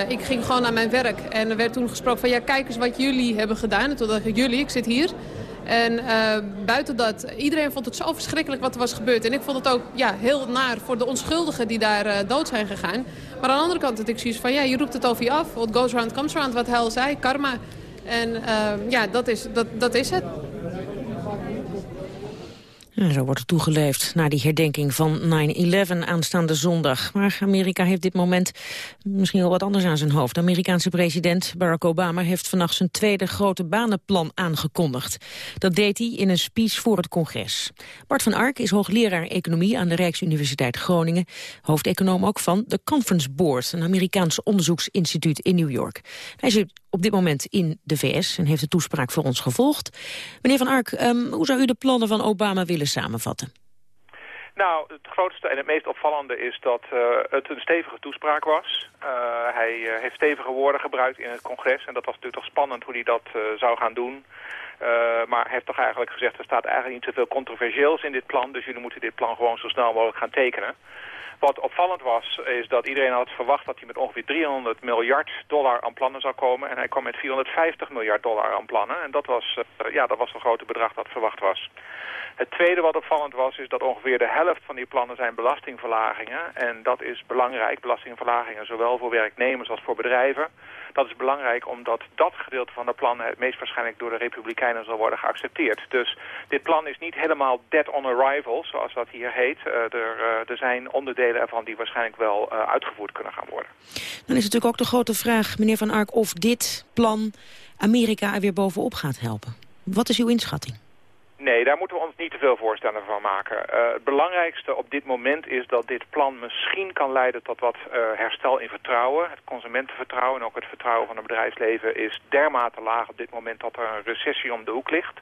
ik ging gewoon naar mijn werk. En er werd toen gesproken van ja, kijk eens wat jullie hebben gedaan. En toen jullie, ik zit hier. En uh, buiten dat, iedereen vond het zo verschrikkelijk wat er was gebeurd. En ik vond het ook ja, heel naar voor de onschuldigen die daar uh, dood zijn gegaan. Maar aan de andere kant had ik zoiets van, ja, je roept het over je af. What goes around comes around, wat al zei, karma. En uh, ja, dat is, dat, dat is het. Ja, zo wordt het toegeleefd na die herdenking van 9-11 aanstaande zondag. Maar Amerika heeft dit moment misschien wel wat anders aan zijn hoofd. De Amerikaanse president Barack Obama heeft vannacht zijn tweede grote banenplan aangekondigd. Dat deed hij in een speech voor het congres. Bart van Ark is hoogleraar economie aan de Rijksuniversiteit Groningen. Hoofdeconoom ook van de Conference Board, een Amerikaans onderzoeksinstituut in New York. Hij zit op dit moment in de VS en heeft de toespraak voor ons gevolgd. Meneer van Ark, um, hoe zou u de plannen van Obama willen samenvatten? Nou, het grootste en het meest opvallende is dat uh, het een stevige toespraak was. Uh, hij uh, heeft stevige woorden gebruikt in het congres en dat was natuurlijk toch spannend hoe hij dat zou gaan doen. maar hij heeft toch eigenlijk gezegd, er staat eigenlijk niet zoveel controversieels in dit plan, dus jullie moeten dit plan gewoon zo snel mogelijk gaan tekenen. Wat opvallend was, is dat iedereen had verwacht dat hij met ongeveer 300 miljard dollar aan plannen zou komen. En hij kwam met 450 miljard dollar aan plannen. En dat was, uh, ja, dat was een grote bedrag dat verwacht was. Het tweede wat opvallend was, is dat ongeveer de helft van die plannen zijn belastingverlagingen. En dat is belangrijk, belastingverlagingen, zowel voor werknemers als voor bedrijven. Dat is belangrijk omdat dat gedeelte van de plannen het meest waarschijnlijk door de Republikeinen zal worden geaccepteerd. Dus dit plan is niet helemaal dead on arrival, zoals dat hier heet. Uh, er, uh, er, zijn onderdelen ervan die waarschijnlijk wel uh, uitgevoerd kunnen gaan worden. Dan is natuurlijk ook de grote vraag, meneer Van Ark, of dit plan Amerika er weer bovenop gaat helpen. Wat is uw inschatting? Nee, daar moeten we ons niet te veel voorstellen van maken. Uh, het belangrijkste op dit moment is dat dit plan misschien kan leiden tot wat uh, herstel in vertrouwen. Het consumentenvertrouwen en ook het vertrouwen van het bedrijfsleven is dermate laag op dit moment dat er een recessie om de hoek ligt.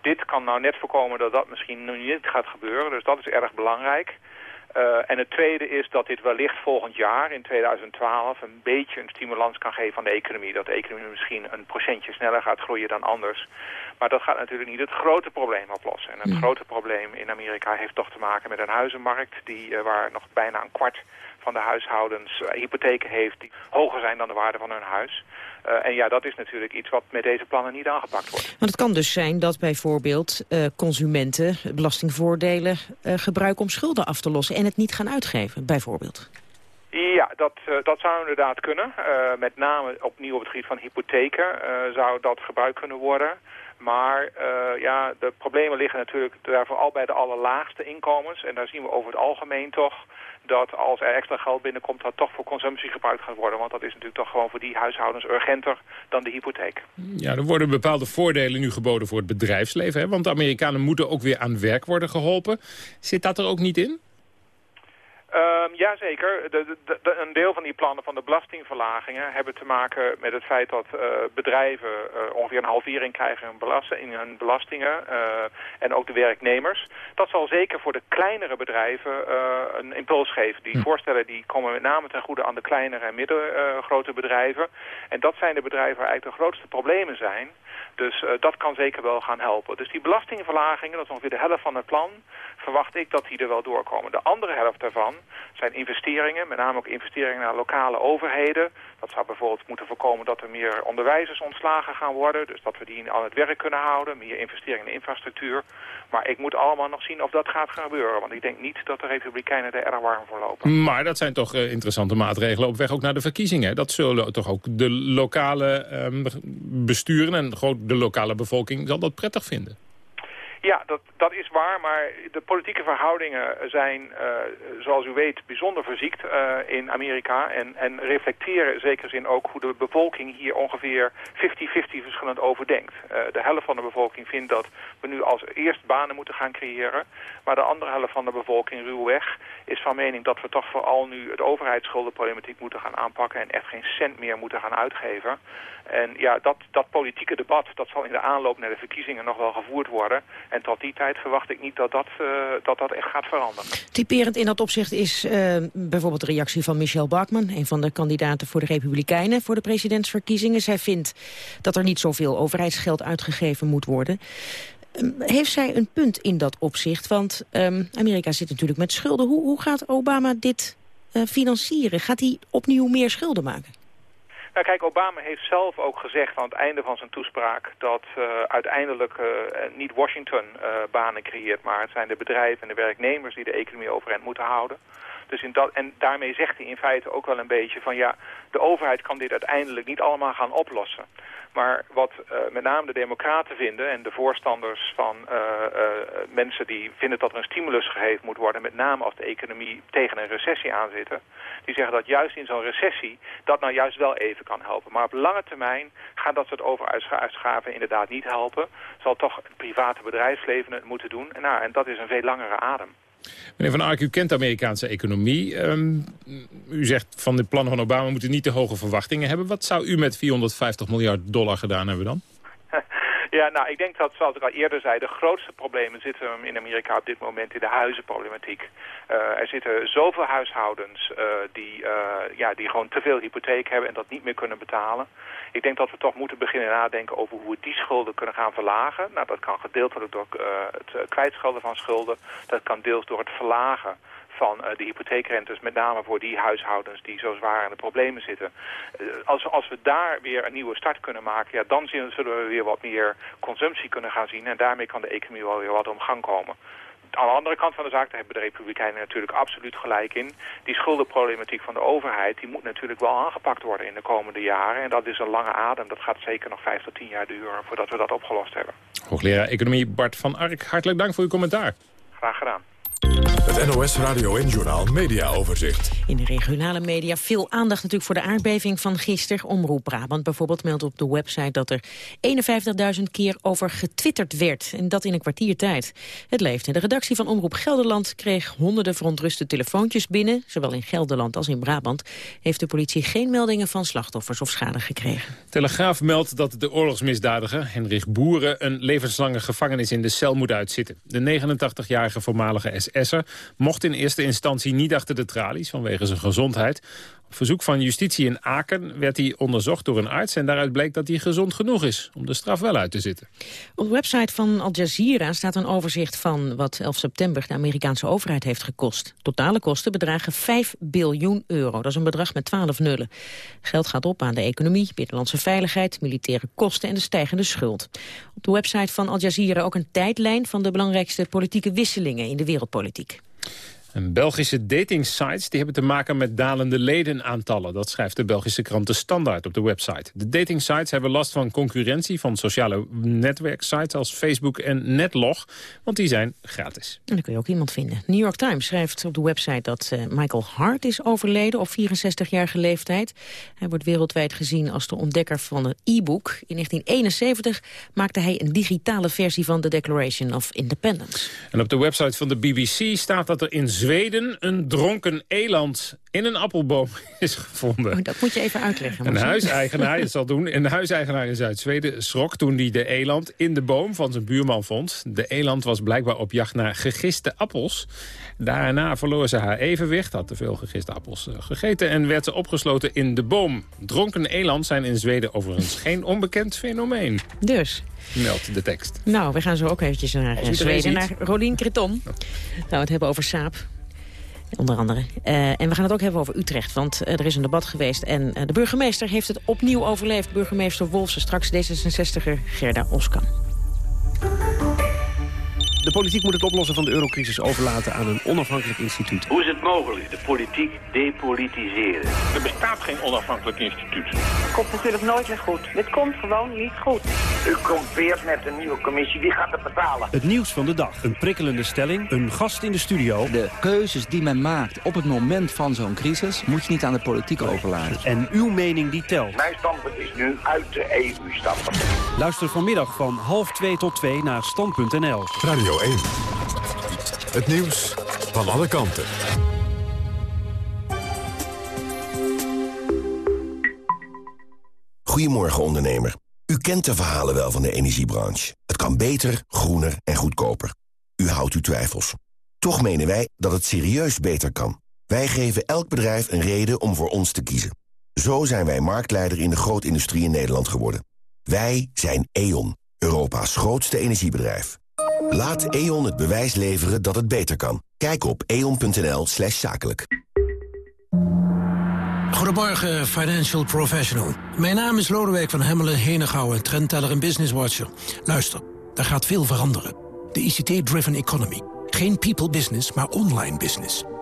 Dit kan nou net voorkomen dat dat misschien nu niet gaat gebeuren, dus dat is erg belangrijk. Uh, en het tweede is dat dit wellicht volgend jaar, in 2012, een beetje een stimulans kan geven aan de economie. Dat de economie misschien een procentje sneller gaat groeien dan anders. Maar dat gaat natuurlijk niet het grote probleem oplossen. En het grote probleem in Amerika heeft toch te maken met een huizenmarkt... Die, uh, waar nog bijna een kwart van de huishoudens uh, hypotheken heeft... die hoger zijn dan de waarde van hun huis. Uh, en ja, dat is natuurlijk iets wat met deze plannen niet aangepakt wordt. Want het kan dus zijn dat bijvoorbeeld uh, consumenten belastingvoordelen gebruiken om schulden af te lossen en het niet gaan uitgeven, bijvoorbeeld. Ja, dat, dat zou inderdaad kunnen. Uh, met name opnieuw op het gebied van hypotheken uh, zou dat gebruikt kunnen worden. Maar uh, ja, de problemen liggen natuurlijk daar vooral bij de allerlaagste inkomens. En daar zien we over het algemeen toch dat als er extra geld binnenkomt... dat toch voor consumptie gebruikt gaat worden. Want dat is natuurlijk toch gewoon voor die huishoudens urgenter dan de hypotheek. Ja, er worden bepaalde voordelen nu geboden voor het bedrijfsleven. Hè? Want de Amerikanen moeten ook weer aan werk worden geholpen. Zit dat er ook niet in? Um, Jazeker. De, de, de, een deel van die plannen van de belastingverlagingen hebben te maken met het feit dat uh, bedrijven uh, ongeveer een halvering krijgen in, belasting, in hun belastingen uh, en ook de werknemers. Dat zal zeker voor de kleinere bedrijven een impuls geven. Die hm. voorstellen die komen met name ten goede aan de kleinere en middengrote bedrijven. En dat zijn de bedrijven waar eigenlijk de grootste problemen zijn. Dus dat kan zeker wel gaan helpen. Dus die belastingverlagingen, dat is ongeveer de helft van het plan, verwacht ik dat die er wel doorkomen. De andere helft daarvan zijn investeringen, met name ook investeringen naar lokale overheden. Dat zou bijvoorbeeld moeten voorkomen dat er meer onderwijzers ontslagen gaan worden. Dus dat we die aan het werk kunnen houden, meer investeringen in infrastructuur. Maar ik moet allemaal nog zien of dat gaat gebeuren. Want ik denk niet dat de Republikeinen er erg warm voor lopen. Maar dat zijn toch uh, interessante maatregelen op weg ook naar de verkiezingen. Dat zullen toch ook de lokale um, besturen en de lokale bevolking zal dat prettig vinden. Ja, dat, dat is waar, maar de politieke verhoudingen zijn, uh, zoals u weet, bijzonder verziekt uh, in Amerika. En, en reflecteren in zekere zin ook hoe de bevolking hier ongeveer 50-50 verschillend over denkt. Uh, de helft van de bevolking vindt dat we nu als eerst banen moeten gaan creëren. Maar de andere helft van de bevolking, ruwweg, is van mening dat we toch vooral nu het overheidsschuldenproblematiek moeten gaan aanpakken en echt geen cent meer moeten gaan uitgeven. En ja, dat, dat politieke debat, dat zal in de aanloop naar de verkiezingen nog wel gevoerd worden. En tot die tijd verwacht ik niet dat dat, uh, dat, dat echt gaat veranderen. Typerend in dat opzicht is uh, bijvoorbeeld de reactie van Michelle Bachmann... een van de kandidaten voor de Republikeinen voor de presidentsverkiezingen. Zij vindt dat er niet zoveel overheidsgeld uitgegeven moet worden. Um, heeft zij een punt in dat opzicht? Want um, Amerika zit natuurlijk met schulden. Hoe, hoe gaat Obama dit uh, financieren? Gaat hij opnieuw meer schulden maken? Kijk, Obama heeft zelf ook gezegd aan het einde van zijn toespraak... dat uh, uiteindelijk uh, niet Washington uh, banen creëert... maar het zijn de bedrijven en de werknemers die de economie overeind moeten houden. Dus in dat, en daarmee zegt hij in feite ook wel een beetje van... ja, de overheid kan dit uiteindelijk niet allemaal gaan oplossen. Maar wat uh, met name de democraten vinden en de voorstanders van uh, uh, mensen die vinden dat er een stimulus gegeven moet worden, met name als de economie tegen een recessie aanzitten, die zeggen dat juist in zo'n recessie dat nou juist wel even kan helpen. Maar op lange termijn gaan dat soort overuitgaven inderdaad niet helpen. Zal toch het private bedrijfsleven het moeten doen. En, nou, en dat is een veel langere adem. Meneer Van Ark, u kent de Amerikaanse economie. Um, u zegt van de plannen van Obama moeten niet te hoge verwachtingen hebben. Wat zou u met 450 miljard dollar gedaan hebben dan? Ja, nou, ik denk dat, zoals ik al eerder zei, de grootste problemen zitten in Amerika op dit moment in de huizenproblematiek. Uh, er zitten zoveel huishoudens uh, die, uh, ja, die gewoon te veel hypotheek hebben en dat niet meer kunnen betalen. Ik denk dat we toch moeten beginnen nadenken over hoe we die schulden kunnen gaan verlagen. Nou, dat kan gedeeltelijk door het kwijtschelden van schulden. Dat kan deels door het verlagen van uh, de hypotheekrentes, met name voor die huishoudens die zo zwaar in de problemen zitten. Uh, als, als we daar weer een nieuwe start kunnen maken, ja, dan zien, zullen we weer wat meer consumptie kunnen gaan zien. En daarmee kan de economie wel weer wat om gang komen. Aan de andere kant van de zaak, daar hebben de Republikeinen natuurlijk absoluut gelijk in. Die schuldenproblematiek van de overheid, die moet natuurlijk wel aangepakt worden in de komende jaren. En dat is een lange adem. Dat gaat zeker nog vijf tot tien jaar duren voordat we dat opgelost hebben. Hoogleraar Economie Bart van Ark, hartelijk dank voor uw commentaar. Graag gedaan. Het NOS Radio en Journal Media Overzicht. In de regionale media veel aandacht natuurlijk voor de aardbeving van gisteren. Omroep Brabant bijvoorbeeld meldt op de website dat er 51.000 keer over getwitterd werd. En dat in een kwartier tijd. Het leeft. En de redactie van Omroep Gelderland kreeg honderden verontruste telefoontjes binnen. Zowel in Gelderland als in Brabant heeft de politie geen meldingen van slachtoffers of schade gekregen. Telegraaf meldt dat de oorlogsmisdadiger Henrich Boeren een levenslange gevangenis in de cel moet uitzitten. De 89-jarige voormalige SS'er mocht in eerste instantie niet achter de tralies vanwege zijn gezondheid. Op verzoek van justitie in Aken werd hij onderzocht door een arts... en daaruit bleek dat hij gezond genoeg is om de straf wel uit te zitten. Op de website van Al Jazeera staat een overzicht van wat 11 september de Amerikaanse overheid heeft gekost. Totale kosten bedragen 5 biljoen euro. Dat is een bedrag met 12 nullen. Geld gaat op aan de economie, binnenlandse veiligheid, militaire kosten en de stijgende schuld. Op de website van Al Jazeera ook een tijdlijn van de belangrijkste politieke wisselingen in de wereldpolitiek. En Belgische datingsites die hebben te maken met dalende ledenaantallen. Dat schrijft de Belgische krant De Standaard op de website. De datingsites hebben last van concurrentie van sociale netwerksites als Facebook en Netlog. Want die zijn gratis. En dan kun je ook iemand vinden. New York Times schrijft op de website dat uh, Michael Hart is overleden op 64-jarige leeftijd. Hij wordt wereldwijd gezien als de ontdekker van een e-book. In 1971 maakte hij een digitale versie van The Declaration of Independence. En op de website van de BBC staat dat er in Zweden een dronken eland in een appelboom is gevonden. Oh, dat moet je even uitleggen. Een huiseigenaar, dat zal doen, een huiseigenaar in Zuid-Zweden schrok toen hij de eland in de boom van zijn buurman vond. De eland was blijkbaar op jacht naar gegiste appels. Daarna verloor ze haar evenwicht, had te veel gegiste appels eh, gegeten... en werd ze opgesloten in de boom. Dronken eland zijn in Zweden overigens geen onbekend fenomeen. Dus? Meldt de tekst. Nou, we gaan zo ook eventjes naar Zweden, naar Rolien Kreton. Nou, het hebben over saap. Onder andere. Uh, en we gaan het ook hebben over Utrecht, want uh, er is een debat geweest... en uh, de burgemeester heeft het opnieuw overleefd. Burgemeester Wolfsen, straks D66er Gerda Oskan. De politiek moet het oplossen van de eurocrisis overlaten aan een onafhankelijk instituut. Hoe is het mogelijk de politiek depolitiseren? Er bestaat geen onafhankelijk instituut. Het komt natuurlijk nooit meer goed. Dit komt gewoon niet goed. U komt weer met een nieuwe commissie. Wie gaat het betalen? Het nieuws van de dag. Een prikkelende stelling. Een gast in de studio. De keuzes die men maakt op het moment van zo'n crisis... moet je niet aan de politiek overlaten. En uw mening die telt. Mijn standpunt is nu uit de EU stappen. Luister vanmiddag van half 2 tot 2 naar stand.nl. Radio 1. Het nieuws van alle kanten. Goedemorgen ondernemer. U kent de verhalen wel van de energiebranche. Het kan beter, groener en goedkoper. U houdt uw twijfels. Toch menen wij dat het serieus beter kan. Wij geven elk bedrijf een reden om voor ons te kiezen. Zo zijn wij marktleider in de grootindustrie in Nederland geworden. Wij zijn E.ON, Europa's grootste energiebedrijf. Laat E.ON het bewijs leveren dat het beter kan. Kijk op eon.nl slash zakelijk. Goedemorgen, financial professional. Mijn naam is Lodewijk van Hemmelen, Henegouwen, trendteller en business watcher. Luister, er gaat veel veranderen. De ICT-driven economy. Geen people business, maar online business.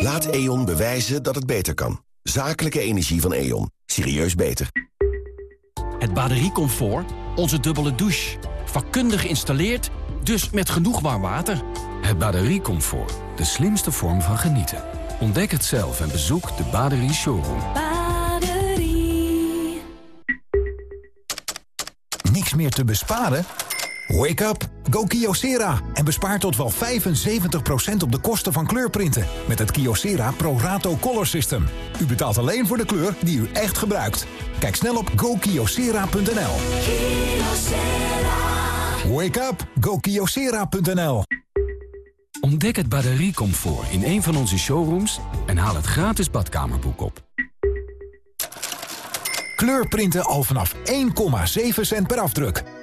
Laat E.ON bewijzen dat het beter kan. Zakelijke energie van E.ON. Serieus beter. Het batteriecomfort, onze dubbele douche. Vakkundig geïnstalleerd, dus met genoeg warm water. Het batteriecomfort, de slimste vorm van genieten. Ontdek het zelf en bezoek de Baderie Showroom. Baderie. Niks meer te besparen? Wake up! Go Kyocera en bespaar tot wel 75% op de kosten van kleurprinten... met het Kyocera Pro Rato Color System. U betaalt alleen voor de kleur die u echt gebruikt. Kijk snel op gokyocera.nl. Wake up! GoKiosera.nl Ontdek het batteriecomfort in een van onze showrooms... en haal het gratis badkamerboek op. Kleurprinten al vanaf 1,7 cent per afdruk.